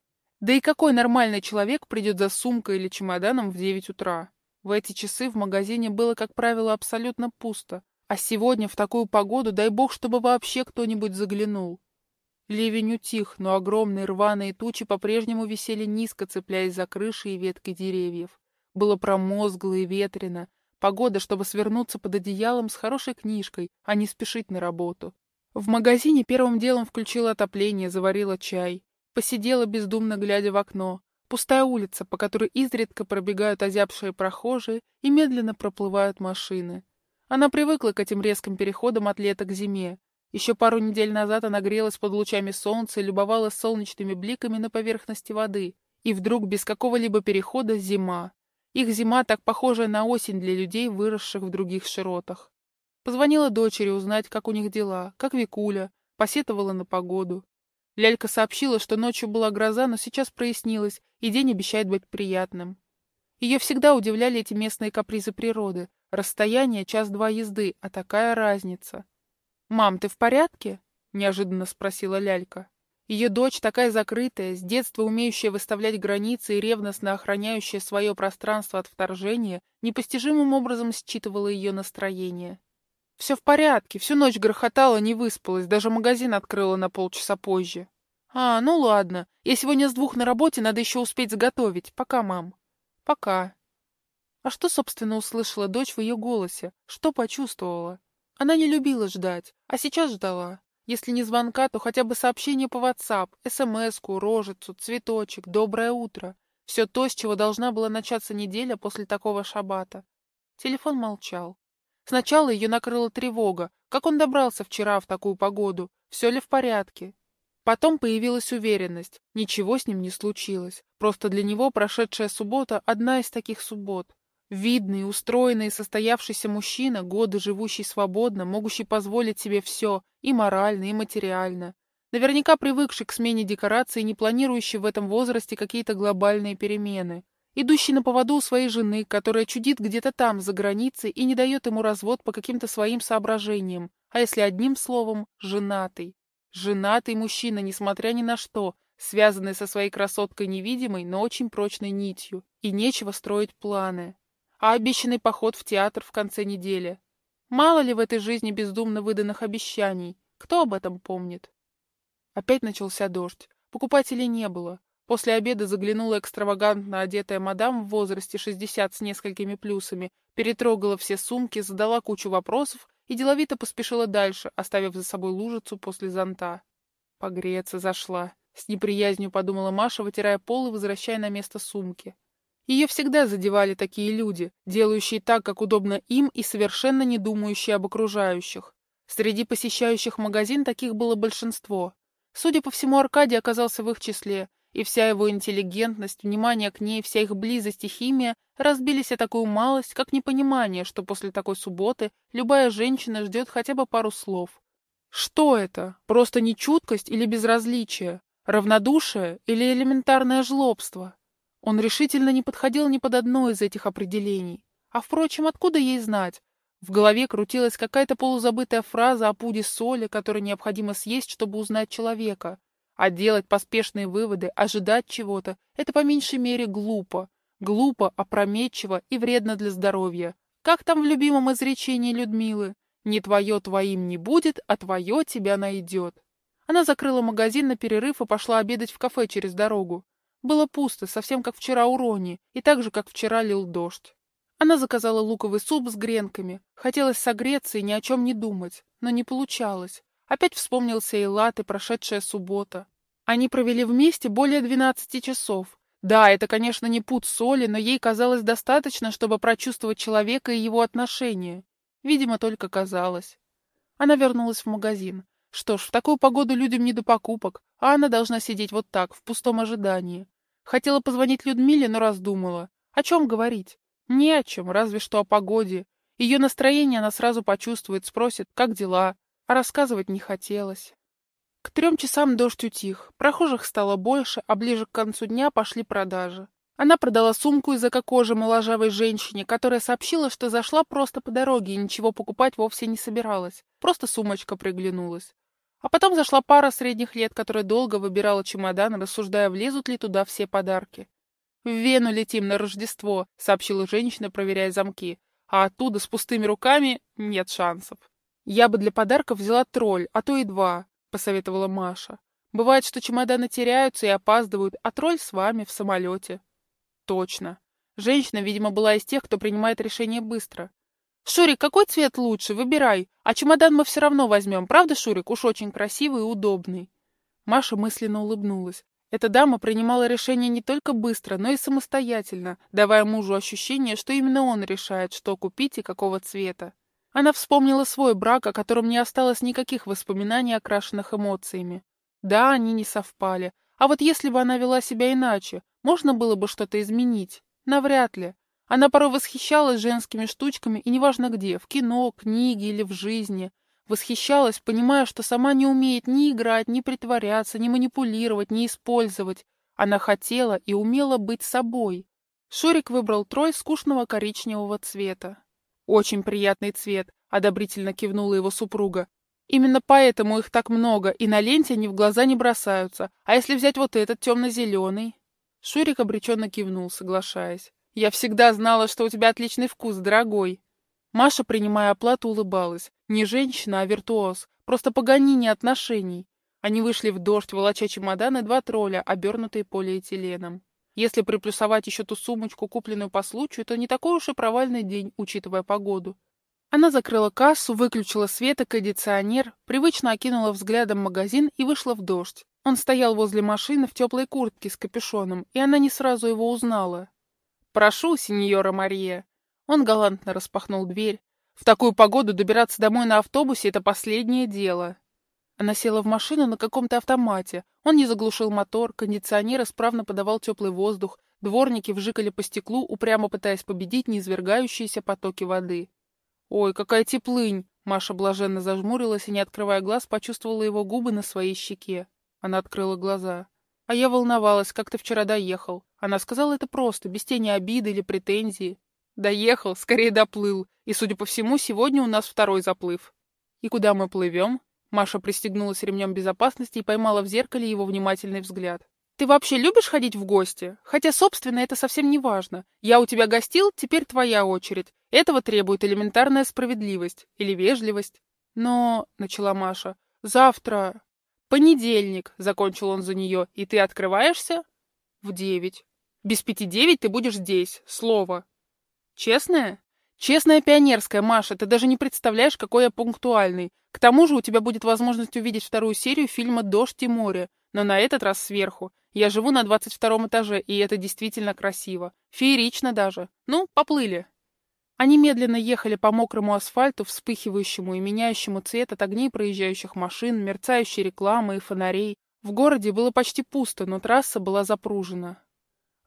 Да и какой нормальный человек придет за сумкой или чемоданом в девять утра? В эти часы в магазине было, как правило, абсолютно пусто. А сегодня, в такую погоду, дай бог, чтобы вообще кто-нибудь заглянул. Ливень утих, но огромные рваные тучи по-прежнему висели низко, цепляясь за крыши и ветки деревьев. Было промозгло и ветрено. Погода, чтобы свернуться под одеялом с хорошей книжкой, а не спешить на работу. В магазине первым делом включила отопление, заварила чай. Посидела, бездумно глядя в окно. Пустая улица, по которой изредка пробегают озябшие прохожие и медленно проплывают машины. Она привыкла к этим резким переходам от лета к зиме. Еще пару недель назад она грелась под лучами солнца и любовалась солнечными бликами на поверхности воды. И вдруг, без какого-либо перехода, зима. Их зима так похожая на осень для людей, выросших в других широтах. Позвонила дочери узнать, как у них дела, как Викуля, посетовала на погоду. Лялька сообщила, что ночью была гроза, но сейчас прояснилось, и день обещает быть приятным. Ее всегда удивляли эти местные капризы природы. Расстояние час-два езды, а такая разница. «Мам, ты в порядке?» — неожиданно спросила Лялька. Ее дочь, такая закрытая, с детства умеющая выставлять границы и ревностно охраняющая свое пространство от вторжения, непостижимым образом считывала ее настроение. «Все в порядке, всю ночь грохотала, не выспалась, даже магазин открыла на полчаса позже». «А, ну ладно, я сегодня с двух на работе, надо еще успеть заготовить. Пока, мам». «Пока». А что, собственно, услышала дочь в ее голосе? Что почувствовала? Она не любила ждать, а сейчас ждала. Если не звонка, то хотя бы сообщение по WhatsApp, СМС-ку, рожицу, цветочек, доброе утро. Все то, с чего должна была начаться неделя после такого шабата. Телефон молчал. Сначала ее накрыла тревога. Как он добрался вчера в такую погоду? Все ли в порядке? Потом появилась уверенность. Ничего с ним не случилось. Просто для него прошедшая суббота – одна из таких суббот. Видный, устроенный, состоявшийся мужчина, годы живущий свободно, могущий позволить себе все, и морально, и материально. Наверняка привыкший к смене декораций и не планирующий в этом возрасте какие-то глобальные перемены. Идущий на поводу у своей жены, которая чудит где-то там, за границей, и не дает ему развод по каким-то своим соображениям, а если одним словом, женатый. Женатый мужчина, несмотря ни на что, связанный со своей красоткой невидимой, но очень прочной нитью, и нечего строить планы а обещанный поход в театр в конце недели. Мало ли в этой жизни бездумно выданных обещаний. Кто об этом помнит? Опять начался дождь. Покупателей не было. После обеда заглянула экстравагантно одетая мадам в возрасте 60 с несколькими плюсами, перетрогала все сумки, задала кучу вопросов и деловито поспешила дальше, оставив за собой лужицу после зонта. Погреться зашла. С неприязнью подумала Маша, вытирая пол и возвращая на место сумки. Ее всегда задевали такие люди, делающие так, как удобно им и совершенно не думающие об окружающих. Среди посещающих магазин таких было большинство. Судя по всему, Аркадий оказался в их числе, и вся его интеллигентность, внимание к ней, вся их близость и химия разбились о такую малость, как непонимание, что после такой субботы любая женщина ждет хотя бы пару слов. Что это? Просто нечуткость или безразличие? Равнодушие или элементарное жлобство? Он решительно не подходил ни под одно из этих определений. А, впрочем, откуда ей знать? В голове крутилась какая-то полузабытая фраза о пуде соли, которую необходимо съесть, чтобы узнать человека. А делать поспешные выводы, ожидать чего-то — это по меньшей мере глупо. Глупо, опрометчиво и вредно для здоровья. Как там в любимом изречении Людмилы? «Не твое твоим не будет, а твое тебя найдет». Она закрыла магазин на перерыв и пошла обедать в кафе через дорогу. Было пусто, совсем как вчера у Рони, и так же, как вчера лил дождь. Она заказала луковый суп с гренками. Хотелось согреться и ни о чем не думать, но не получалось. Опять вспомнился Эйлат и прошедшая суббота. Они провели вместе более двенадцати часов. Да, это, конечно, не пуд соли, но ей казалось достаточно, чтобы прочувствовать человека и его отношения. Видимо, только казалось. Она вернулась в магазин. Что ж, в такую погоду людям не до покупок, а она должна сидеть вот так, в пустом ожидании. Хотела позвонить Людмиле, но раздумала. О чем говорить? Ни о чем, разве что о погоде. Ее настроение она сразу почувствует, спросит, как дела, а рассказывать не хотелось. К трем часам дождь утих, прохожих стало больше, а ближе к концу дня пошли продажи. Она продала сумку из эко-кожи моложавой женщине, которая сообщила, что зашла просто по дороге и ничего покупать вовсе не собиралась. Просто сумочка приглянулась. А потом зашла пара средних лет, которая долго выбирала чемодан, рассуждая, влезут ли туда все подарки. «В Вену летим на Рождество», — сообщила женщина, проверяя замки. «А оттуда с пустыми руками нет шансов». «Я бы для подарков взяла тролль, а то и два», — посоветовала Маша. «Бывает, что чемоданы теряются и опаздывают, а тролль с вами в самолете». «Точно». Женщина, видимо, была из тех, кто принимает решение быстро. «Шурик, какой цвет лучше? Выбирай. А чемодан мы все равно возьмем, правда, Шурик? Уж очень красивый и удобный». Маша мысленно улыбнулась. Эта дама принимала решение не только быстро, но и самостоятельно, давая мужу ощущение, что именно он решает, что купить и какого цвета. Она вспомнила свой брак, о котором не осталось никаких воспоминаний, окрашенных эмоциями. Да, они не совпали. А вот если бы она вела себя иначе, можно было бы что-то изменить? Навряд ли. Она порой восхищалась женскими штучками, и неважно где, в кино, книге или в жизни. Восхищалась, понимая, что сама не умеет ни играть, ни притворяться, ни манипулировать, ни использовать. Она хотела и умела быть собой. Шурик выбрал трой скучного коричневого цвета. «Очень приятный цвет», — одобрительно кивнула его супруга. «Именно поэтому их так много, и на ленте они в глаза не бросаются. А если взять вот этот темно-зеленый?» Шурик обреченно кивнул, соглашаясь. «Я всегда знала, что у тебя отличный вкус, дорогой». Маша, принимая оплату, улыбалась. Не женщина, а виртуоз. Просто погонение отношений. Они вышли в дождь, волоча чемоданы, два тролля, обернутые полиэтиленом. Если приплюсовать еще ту сумочку, купленную по случаю, то не такой уж и провальный день, учитывая погоду. Она закрыла кассу, выключила свет и кондиционер, привычно окинула взглядом магазин и вышла в дождь. Он стоял возле машины в теплой куртке с капюшоном, и она не сразу его узнала. «Прошу, сеньора Мария». Он галантно распахнул дверь. «В такую погоду добираться домой на автобусе — это последнее дело». Она села в машину на каком-то автомате. Он не заглушил мотор, кондиционер исправно подавал теплый воздух, дворники вжикали по стеклу, упрямо пытаясь победить неизвергающиеся потоки воды. «Ой, какая теплынь!» Маша блаженно зажмурилась и, не открывая глаз, почувствовала его губы на своей щеке. Она открыла глаза. «А я волновалась, как ты вчера доехал». Она сказала это просто, без тени обиды или претензии. «Доехал, скорее доплыл, и, судя по всему, сегодня у нас второй заплыв». «И куда мы плывем?» Маша пристегнулась ремнем безопасности и поймала в зеркале его внимательный взгляд. «Ты вообще любишь ходить в гости? Хотя, собственно, это совсем не важно. Я у тебя гостил, теперь твоя очередь. Этого требует элементарная справедливость или вежливость. Но, — начала Маша, — завтра... Понедельник, — закончил он за нее, — и ты открываешься? В девять. Без пяти девять ты будешь здесь, слово. Честное? Честная пионерская, Маша, ты даже не представляешь, какой я пунктуальный. К тому же у тебя будет возможность увидеть вторую серию фильма «Дождь и море», но на этот раз сверху. Я живу на двадцать втором этаже, и это действительно красиво. Феерично даже. Ну, поплыли. Они медленно ехали по мокрому асфальту, вспыхивающему и меняющему цвет от огней проезжающих машин, мерцающей рекламы и фонарей. В городе было почти пусто, но трасса была запружена.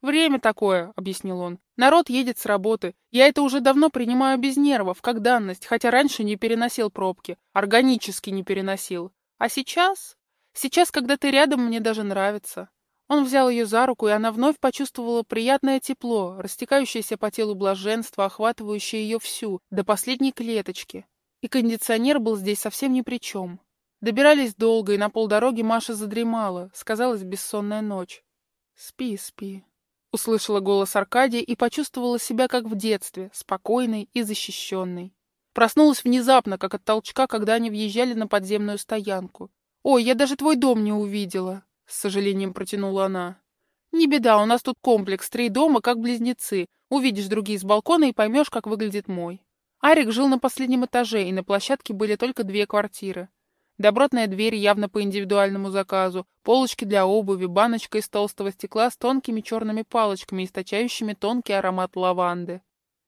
«Время такое», — объяснил он. «Народ едет с работы. Я это уже давно принимаю без нервов, как данность, хотя раньше не переносил пробки. Органически не переносил. А сейчас? Сейчас, когда ты рядом, мне даже нравится». Он взял ее за руку, и она вновь почувствовала приятное тепло, растекающееся по телу блаженство, охватывающее ее всю, до последней клеточки. И кондиционер был здесь совсем ни при чем. Добирались долго, и на полдороги Маша задремала, сказалась бессонная ночь. «Спи, спи», Услышала голос Аркадия и почувствовала себя как в детстве, спокойной и защищенной. Проснулась внезапно, как от толчка, когда они въезжали на подземную стоянку. «Ой, я даже твой дом не увидела», — с сожалением протянула она. «Не беда, у нас тут комплекс, три дома, как близнецы. Увидишь другие с балкона и поймешь, как выглядит мой». Арик жил на последнем этаже, и на площадке были только две квартиры. Добротная дверь явно по индивидуальному заказу, полочки для обуви, баночка из толстого стекла с тонкими черными палочками, источающими тонкий аромат лаванды.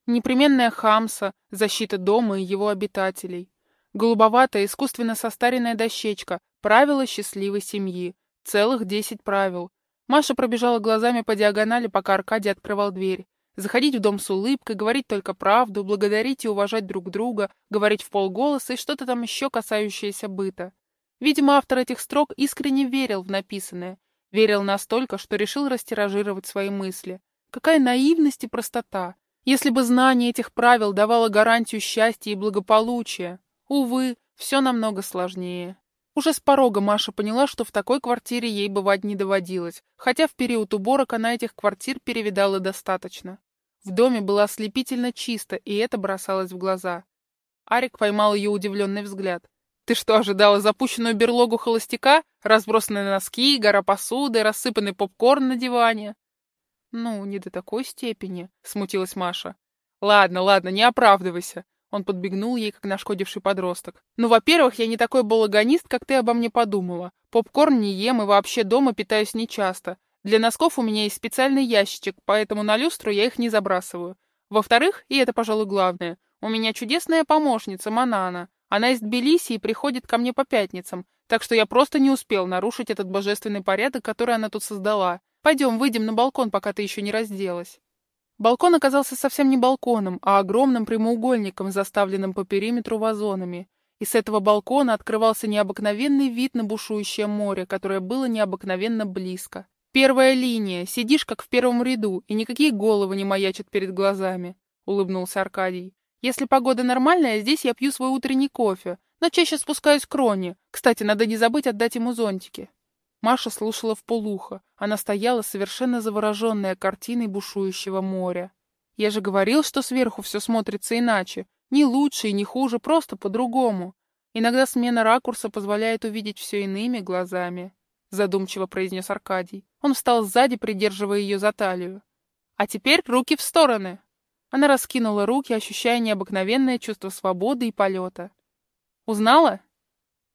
Непременная хамса, защита дома и его обитателей. Голубоватая, искусственно состаренная дощечка, правила счастливой семьи. Целых десять правил. Маша пробежала глазами по диагонали, пока Аркадий открывал дверь. Заходить в дом с улыбкой, говорить только правду, благодарить и уважать друг друга, говорить в полголоса и что-то там еще касающееся быта. Видимо, автор этих строк искренне верил в написанное. Верил настолько, что решил растиражировать свои мысли. Какая наивность и простота! Если бы знание этих правил давало гарантию счастья и благополучия. Увы, все намного сложнее. Уже с порога Маша поняла, что в такой квартире ей бывать не доводилось, хотя в период уборок она этих квартир перевидала достаточно. В доме было ослепительно чисто, и это бросалось в глаза. Арик поймал ее удивленный взгляд. «Ты что, ожидала запущенную берлогу холостяка? Разбросанные носки, гора посуды, рассыпанный попкорн на диване?» «Ну, не до такой степени», — смутилась Маша. «Ладно, ладно, не оправдывайся». Он подбегнул ей, как нашкодивший подросток. «Ну, во-первых, я не такой балаганист, как ты обо мне подумала. Попкорн не ем и вообще дома питаюсь нечасто. Для носков у меня есть специальный ящичек, поэтому на люстру я их не забрасываю. Во-вторых, и это, пожалуй, главное, у меня чудесная помощница Манана. Она из Тбилиси и приходит ко мне по пятницам, так что я просто не успел нарушить этот божественный порядок, который она тут создала. Пойдем, выйдем на балкон, пока ты еще не разделась. Балкон оказался совсем не балконом, а огромным прямоугольником, заставленным по периметру вазонами. И с этого балкона открывался необыкновенный вид на бушующее море, которое было необыкновенно близко. Первая линия, сидишь как в первом ряду, и никакие головы не маячат перед глазами, — улыбнулся Аркадий. Если погода нормальная, здесь я пью свой утренний кофе, но чаще спускаюсь к Роне. Кстати, надо не забыть отдать ему зонтики. Маша слушала вполуха. Она стояла совершенно завороженная картиной бушующего моря. Я же говорил, что сверху все смотрится иначе. Не лучше и не хуже, просто по-другому. Иногда смена ракурса позволяет увидеть все иными глазами. Задумчиво произнес Аркадий. Он встал сзади, придерживая ее за талию. А теперь руки в стороны. Она раскинула руки, ощущая необыкновенное чувство свободы и полета. «Узнала?»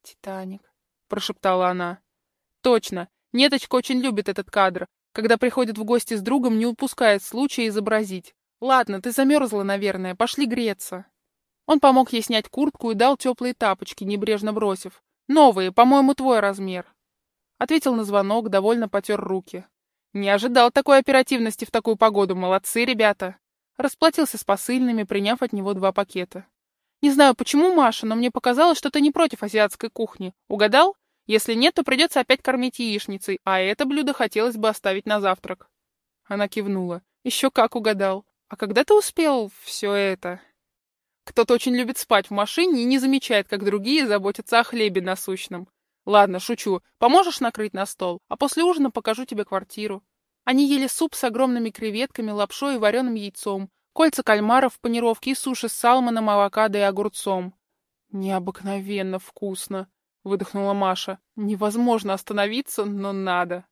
«Титаник», — прошептала она. Точно. Неточка очень любит этот кадр. Когда приходит в гости с другом, не упускает случая изобразить. Ладно, ты замерзла, наверное, пошли греться. Он помог ей снять куртку и дал теплые тапочки, небрежно бросив. «Новые, по-моему, твой размер». Ответил на звонок, довольно потер руки. «Не ожидал такой оперативности в такую погоду, молодцы, ребята!» Расплатился с посыльными, приняв от него два пакета. «Не знаю, почему, Маша, но мне показалось, что ты не против азиатской кухни. Угадал? Если нет, то придется опять кормить яичницей, а это блюдо хотелось бы оставить на завтрак. Она кивнула. Еще как угадал. А когда ты успел все это? Кто-то очень любит спать в машине и не замечает, как другие заботятся о хлебе насущном. Ладно, шучу. Поможешь накрыть на стол, а после ужина покажу тебе квартиру. Они ели суп с огромными креветками, лапшой и вареным яйцом, кольца кальмаров в панировке и суши с салмоном, авокадо и огурцом. Необыкновенно вкусно. — выдохнула Маша. «Невозможно остановиться, но надо».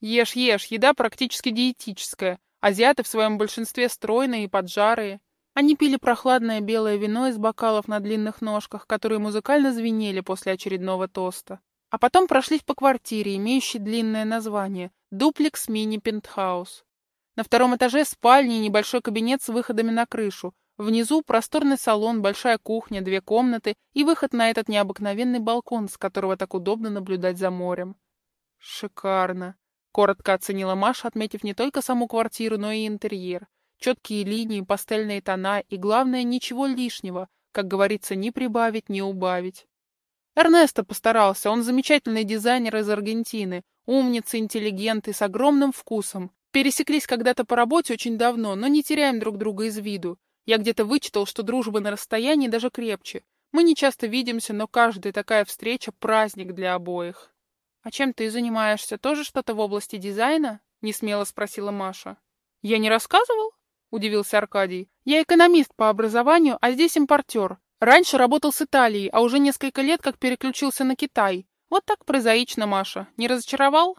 «Ешь, ешь, еда практически диетическая. Азиаты в своем большинстве стройные и поджарые». Они пили прохладное белое вино из бокалов на длинных ножках, которые музыкально звенели после очередного тоста. А потом прошлись по квартире, имеющей длинное название «Дуплекс мини-пентхаус». На втором этаже спальня и небольшой кабинет с выходами на крышу, Внизу просторный салон, большая кухня, две комнаты и выход на этот необыкновенный балкон, с которого так удобно наблюдать за морем. «Шикарно!» — коротко оценила Маша, отметив не только саму квартиру, но и интерьер. Четкие линии, пастельные тона и, главное, ничего лишнего, как говорится, ни прибавить, ни убавить. Эрнесто постарался, он замечательный дизайнер из Аргентины, умница, интеллигент и с огромным вкусом. Пересеклись когда-то по работе очень давно, но не теряем друг друга из виду. Я где-то вычитал, что дружба на расстоянии даже крепче. Мы не часто видимся, но каждая такая встреча — праздник для обоих. «А чем ты занимаешься? Тоже что-то в области дизайна?» — несмело спросила Маша. «Я не рассказывал?» — удивился Аркадий. «Я экономист по образованию, а здесь импортер. Раньше работал с Италией, а уже несколько лет как переключился на Китай. Вот так прозаично, Маша. Не разочаровал?»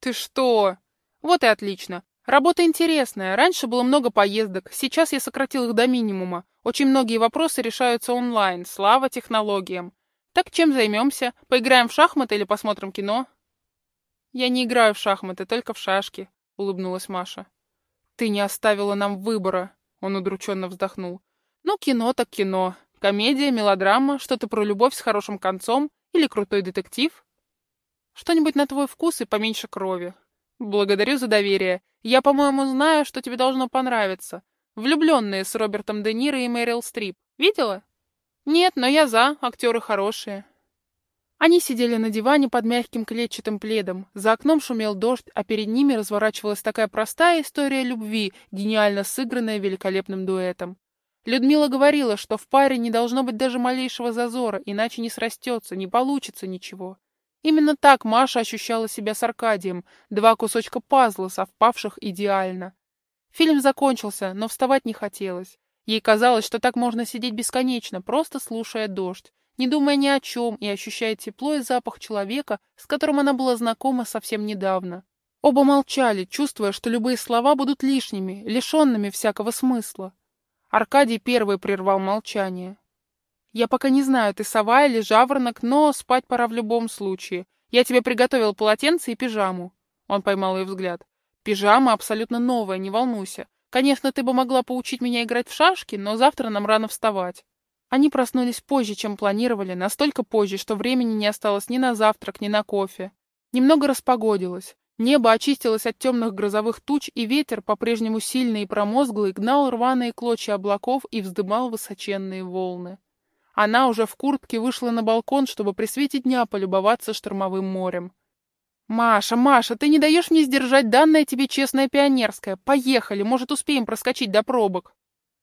«Ты что?» «Вот и отлично. Работа интересная. Раньше было много поездок, сейчас я сократил их до минимума. Очень многие вопросы решаются онлайн, слава технологиям. Так чем займемся? Поиграем в шахматы или посмотрим кино? Я не играю в шахматы, только в шашки, улыбнулась Маша. Ты не оставила нам выбора, он удрученно вздохнул. Ну, кино так кино. Комедия, мелодрама, что-то про любовь с хорошим концом или крутой детектив? Что-нибудь на твой вкус и поменьше крови. Благодарю за доверие. Я, по-моему, знаю, что тебе должно понравиться. Влюбленные с Робертом Де Ниро и Мэрил Стрип. Видела? Нет, но я за, актеры хорошие. Они сидели на диване под мягким клетчатым пледом. За окном шумел дождь, а перед ними разворачивалась такая простая история любви, гениально сыгранная великолепным дуэтом. Людмила говорила, что в паре не должно быть даже малейшего зазора, иначе не срастется, не получится ничего. Именно так Маша ощущала себя с Аркадием, два кусочка пазла, совпавших идеально. Фильм закончился, но вставать не хотелось. Ей казалось, что так можно сидеть бесконечно, просто слушая дождь, не думая ни о чем и ощущая тепло и запах человека, с которым она была знакома совсем недавно. Оба молчали, чувствуя, что любые слова будут лишними, лишенными всякого смысла. Аркадий первый прервал молчание. «Я пока не знаю, ты сова или жаворонок, но спать пора в любом случае. Я тебе приготовил полотенце и пижаму». Он поймал ее взгляд. «Пижама абсолютно новая, не волнуйся. Конечно, ты бы могла поучить меня играть в шашки, но завтра нам рано вставать». Они проснулись позже, чем планировали, настолько позже, что времени не осталось ни на завтрак, ни на кофе. Немного распогодилось. Небо очистилось от темных грозовых туч, и ветер, по-прежнему сильный и промозглый, гнал рваные клочья облаков и вздымал высоченные волны. Она уже в куртке вышла на балкон, чтобы при свете дня полюбоваться штормовым морем. «Маша, Маша, ты не даешь мне сдержать данное тебе честное пионерское. Поехали, может, успеем проскочить до пробок».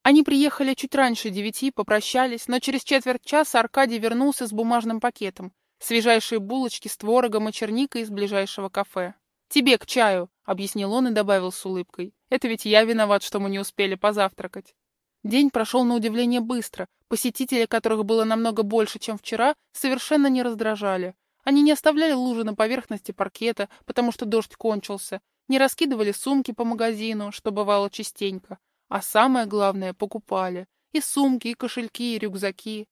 Они приехали чуть раньше девяти, попрощались, но через четверть часа Аркадий вернулся с бумажным пакетом. Свежайшие булочки с творогом и черникой из ближайшего кафе. «Тебе к чаю», — объяснил он и добавил с улыбкой. «Это ведь я виноват, что мы не успели позавтракать». День прошел на удивление быстро. Посетители, которых было намного больше, чем вчера, совершенно не раздражали. Они не оставляли лужи на поверхности паркета, потому что дождь кончился, не раскидывали сумки по магазину, что бывало частенько. А самое главное, покупали. И сумки, и кошельки, и рюкзаки.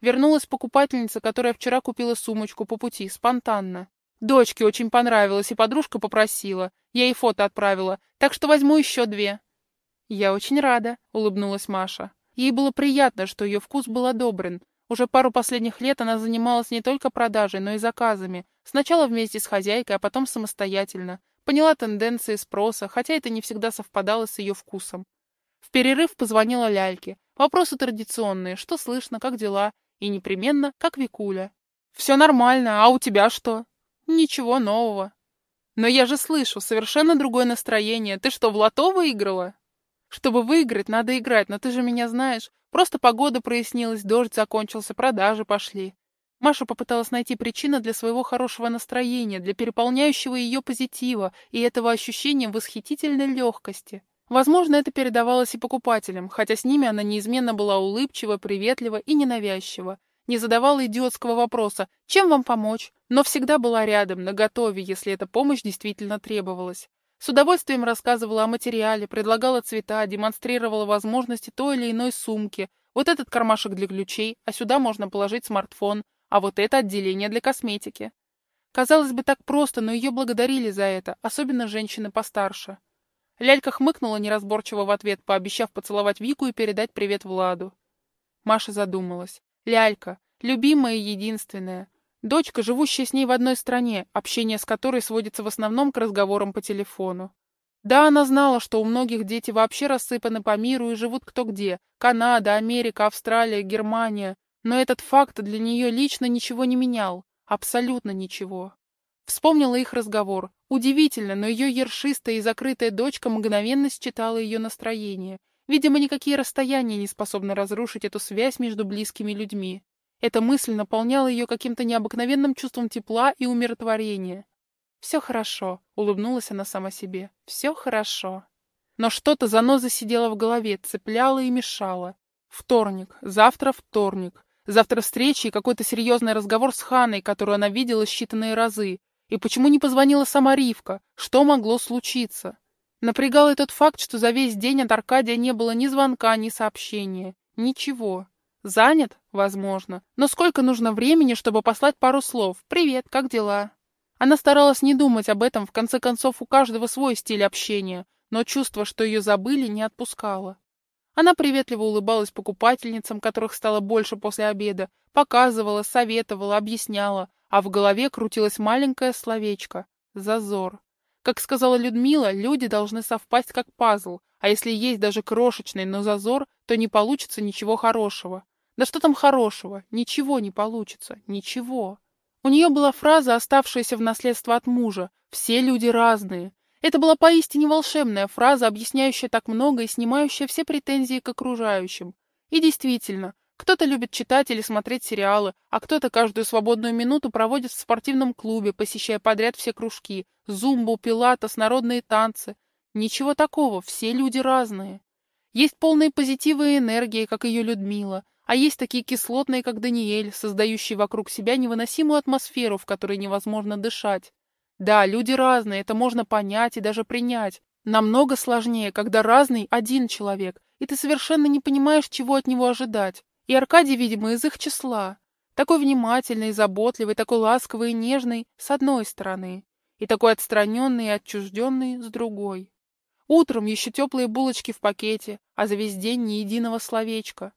Вернулась покупательница, которая вчера купила сумочку по пути, спонтанно. Дочке очень понравилось, и подружка попросила. Я ей фото отправила, так что возьму еще две. «Я очень рада», — улыбнулась Маша. Ей было приятно, что ее вкус был одобрен. Уже пару последних лет она занималась не только продажей, но и заказами. Сначала вместе с хозяйкой, а потом самостоятельно. Поняла тенденции спроса, хотя это не всегда совпадало с ее вкусом. В перерыв позвонила Ляльке. Вопросы традиционные. Что слышно, как дела? И непременно, как Викуля. «Все нормально, а у тебя что?» Ничего нового. Но я же слышу, совершенно другое настроение. Ты что, в лото выиграла? Чтобы выиграть, надо играть, но ты же меня знаешь. Просто погода прояснилась, дождь закончился, продажи пошли. Маша попыталась найти причину для своего хорошего настроения, для переполняющего ее позитива и этого ощущения восхитительной легкости. Возможно, это передавалось и покупателям, хотя с ними она неизменно была улыбчива, приветлива и ненавязчива не задавала идиотского вопроса «Чем вам помочь?», но всегда была рядом, наготове, если эта помощь действительно требовалась. С удовольствием рассказывала о материале, предлагала цвета, демонстрировала возможности той или иной сумки. Вот этот кармашек для ключей, а сюда можно положить смартфон, а вот это отделение для косметики. Казалось бы, так просто, но ее благодарили за это, особенно женщины постарше. Лялька хмыкнула неразборчиво в ответ, пообещав поцеловать Вику и передать привет Владу. Маша задумалась. Лялька, любимая и единственная. Дочка, живущая с ней в одной стране, общение с которой сводится в основном к разговорам по телефону. Да, она знала, что у многих дети вообще рассыпаны по миру и живут кто где. Канада, Америка, Австралия, Германия. Но этот факт для нее лично ничего не менял. Абсолютно ничего. Вспомнила их разговор. Удивительно, но ее ершистая и закрытая дочка мгновенно считала ее настроение Видимо, никакие расстояния не способны разрушить эту связь между близкими людьми. Эта мысль наполняла ее каким-то необыкновенным чувством тепла и умиротворения. «Все хорошо», — улыбнулась она сама себе. «Все хорошо». Но что-то заноза сидело в голове, цепляло и мешало. Вторник, завтра вторник. Завтра встреча и какой-то серьезный разговор с Ханой, которую она видела считанные разы. И почему не позвонила сама Ривка? Что могло случиться? Напрягал и тот факт, что за весь день от Аркадия не было ни звонка, ни сообщения. Ничего. Занят? Возможно. Но сколько нужно времени, чтобы послать пару слов? «Привет, как дела?» Она старалась не думать об этом, в конце концов, у каждого свой стиль общения, но чувство, что ее забыли, не отпускало. Она приветливо улыбалась покупательницам, которых стало больше после обеда, показывала, советовала, объясняла, а в голове крутилось маленькое словечко «зазор». Как сказала Людмила, люди должны совпасть как пазл, а если есть даже крошечный, но зазор, то не получится ничего хорошего. Да что там хорошего? Ничего не получится. Ничего. У нее была фраза, оставшаяся в наследство от мужа «Все люди разные». Это была поистине волшебная фраза, объясняющая так много и снимающая все претензии к окружающим. И действительно, кто-то любит читать или смотреть сериалы, а кто-то каждую свободную минуту проводит в спортивном клубе, посещая подряд все кружки, зумбу, пилатес, народные танцы. Ничего такого, все люди разные. Есть полные позитивы и энергии, как ее Людмила, а есть такие кислотные, как Даниэль, создающие вокруг себя невыносимую атмосферу, в которой невозможно дышать. Да, люди разные, это можно понять и даже принять. Намного сложнее, когда разный один человек, и ты совершенно не понимаешь, чего от него ожидать. И Аркадий, видимо, из их числа. Такой внимательный, заботливый, такой ласковый и нежный с одной стороны, и такой отстраненный и отчужденный с другой. Утром еще теплые булочки в пакете, а за весь день ни единого словечка.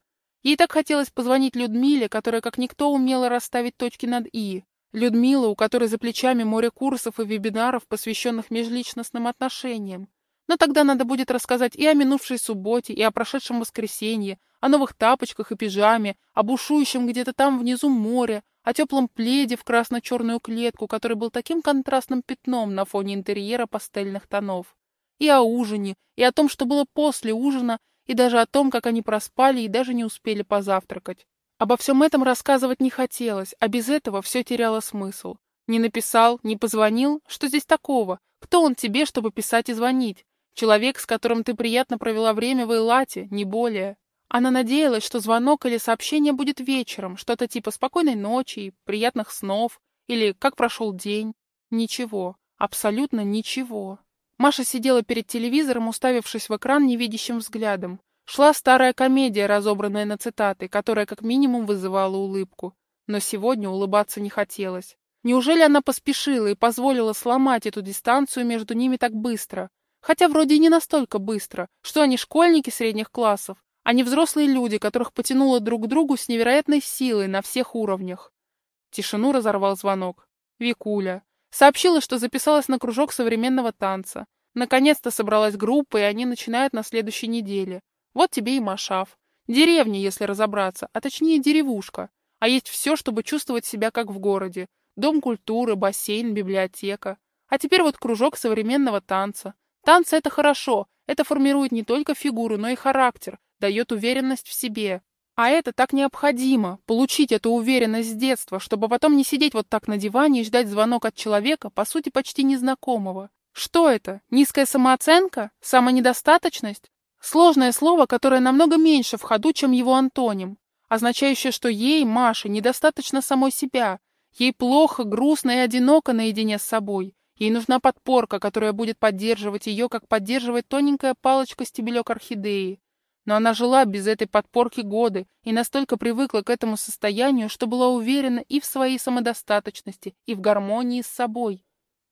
Ей так хотелось позвонить Людмиле, которая как никто умела расставить точки над «и». Людмила, у которой за плечами море курсов и вебинаров, посвященных межличностным отношениям. Но тогда надо будет рассказать и о минувшей субботе, и о прошедшем воскресенье, о новых тапочках и пижаме, о бушующем где-то там внизу море, о теплом пледе в красно-черную клетку, который был таким контрастным пятном на фоне интерьера пастельных тонов. И о ужине, и о том, что было после ужина, и даже о том, как они проспали и даже не успели позавтракать. Обо всем этом рассказывать не хотелось, а без этого все теряло смысл. Не написал, не позвонил, что здесь такого? Кто он тебе, чтобы писать и звонить? Человек, с которым ты приятно провела время в Эйлате, не более. Она надеялась, что звонок или сообщение будет вечером, что-то типа «спокойной ночи», «приятных снов» или «как прошел день». Ничего, абсолютно ничего. Маша сидела перед телевизором, уставившись в экран невидящим взглядом. Шла старая комедия, разобранная на цитаты, которая как минимум вызывала улыбку. Но сегодня улыбаться не хотелось. Неужели она поспешила и позволила сломать эту дистанцию между ними так быстро? Хотя вроде не настолько быстро. Что они школьники средних классов? Они взрослые люди, которых потянуло друг к другу с невероятной силой на всех уровнях. Тишину разорвал звонок. Викуля. Сообщила, что записалась на кружок современного танца. Наконец-то собралась группа, и они начинают на следующей неделе. Вот тебе и Машав. Деревня, если разобраться, а точнее деревушка. А есть все, чтобы чувствовать себя как в городе. Дом культуры, бассейн, библиотека. А теперь вот кружок современного танца. Танцы — это хорошо, это формирует не только фигуру, но и характер, дает уверенность в себе. А это так необходимо, получить эту уверенность с детства, чтобы потом не сидеть вот так на диване и ждать звонок от человека, по сути, почти незнакомого. Что это? Низкая самооценка? Самонедостаточность? Сложное слово, которое намного меньше в ходу, чем его антоним, означающее, что ей, Маше, недостаточно самой себя, ей плохо, грустно и одиноко наедине с собой, Ей нужна подпорка, которая будет поддерживать ее, как поддерживает тоненькая палочка-стебелек орхидеи. Но она жила без этой подпорки годы и настолько привыкла к этому состоянию, что была уверена и в своей самодостаточности, и в гармонии с собой.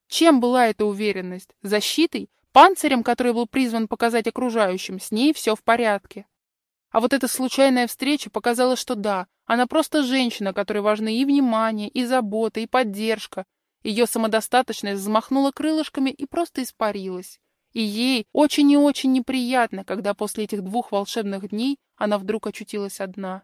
Чем была эта уверенность? Защитой? Панцирем, который был призван показать окружающим, с ней все в порядке. А вот эта случайная встреча показала, что да, она просто женщина, которой важны и внимание, и забота, и поддержка, ее самодостаточность взмахнула крылышками и просто испарилась. И ей очень и очень неприятно, когда после этих двух волшебных дней она вдруг очутилась одна.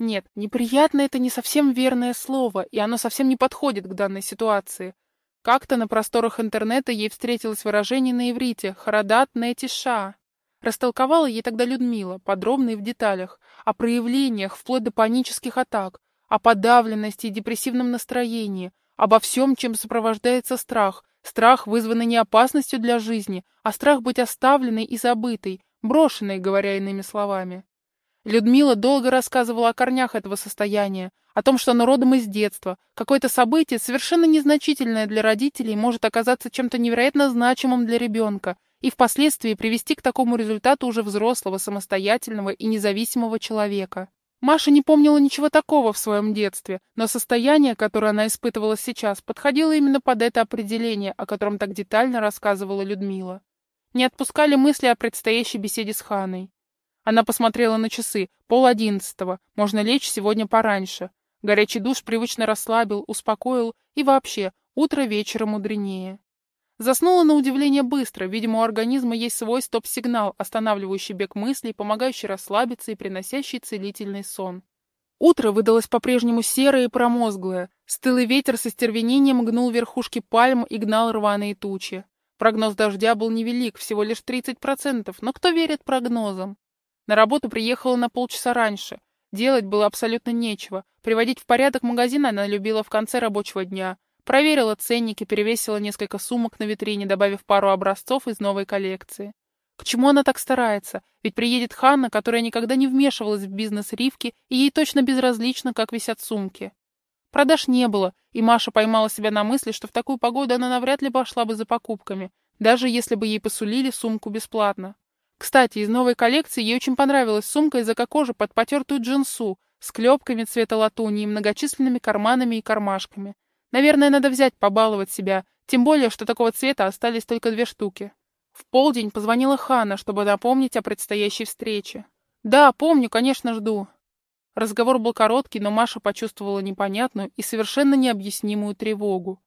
Нет, неприятно — это не совсем верное слово, и оно совсем не подходит к данной ситуации. Как-то на просторах интернета ей встретилось выражение на иврите «харадат нетиша». Растолковала ей тогда Людмила, подробно и в деталях, о проявлениях, вплоть до панических атак, о подавленности и депрессивном настроении, обо всем, чем сопровождается страх. Страх, вызванный не опасностью для жизни, а страх быть оставленной и забытой, брошенной, говоря иными словами. Людмила долго рассказывала о корнях этого состояния, о том, что оно родом из детства. Какое-то событие, совершенно незначительное для родителей, может оказаться чем-то невероятно значимым для ребенка и впоследствии привести к такому результату уже взрослого, самостоятельного и независимого человека. Маша не помнила ничего такого в своем детстве, но состояние, которое она испытывала сейчас, подходило именно под это определение, о котором так детально рассказывала Людмила. Не отпускали мысли о предстоящей беседе с Ханой. Она посмотрела на часы. Пол одиннадцатого. Можно лечь сегодня пораньше. Горячий душ привычно расслабил, успокоил и вообще, утро вечера мудренее. Заснула на удивление быстро, видимо, у организма есть свой стоп-сигнал, останавливающий бег мыслей, помогающий расслабиться и приносящий целительный сон. Утро выдалось по-прежнему серое и промозглое. Стылый ветер со стервенением гнул верхушки пальм и гнал рваные тучи. Прогноз дождя был невелик, всего лишь 30%, но кто верит прогнозам? На работу приехала на полчаса раньше. Делать было абсолютно нечего. Приводить в порядок магазин она любила в конце рабочего дня. Проверила ценники, перевесила несколько сумок на витрине, добавив пару образцов из новой коллекции. К чему она так старается? Ведь приедет Ханна, которая никогда не вмешивалась в бизнес Ривки, и ей точно безразлично, как висят сумки. Продаж не было, и Маша поймала себя на мысли, что в такую погоду она навряд ли пошла бы за покупками, даже если бы ей посулили сумку бесплатно. Кстати, из новой коллекции ей очень понравилась сумка из эко-кожи под потертую джинсу с клепками цвета латуни и многочисленными карманами и кармашками. Наверное, надо взять, побаловать себя, тем более, что такого цвета остались только две штуки. В полдень позвонила Хана, чтобы напомнить о предстоящей встрече. «Да, помню, конечно, жду». Разговор был короткий, но Маша почувствовала непонятную и совершенно необъяснимую тревогу.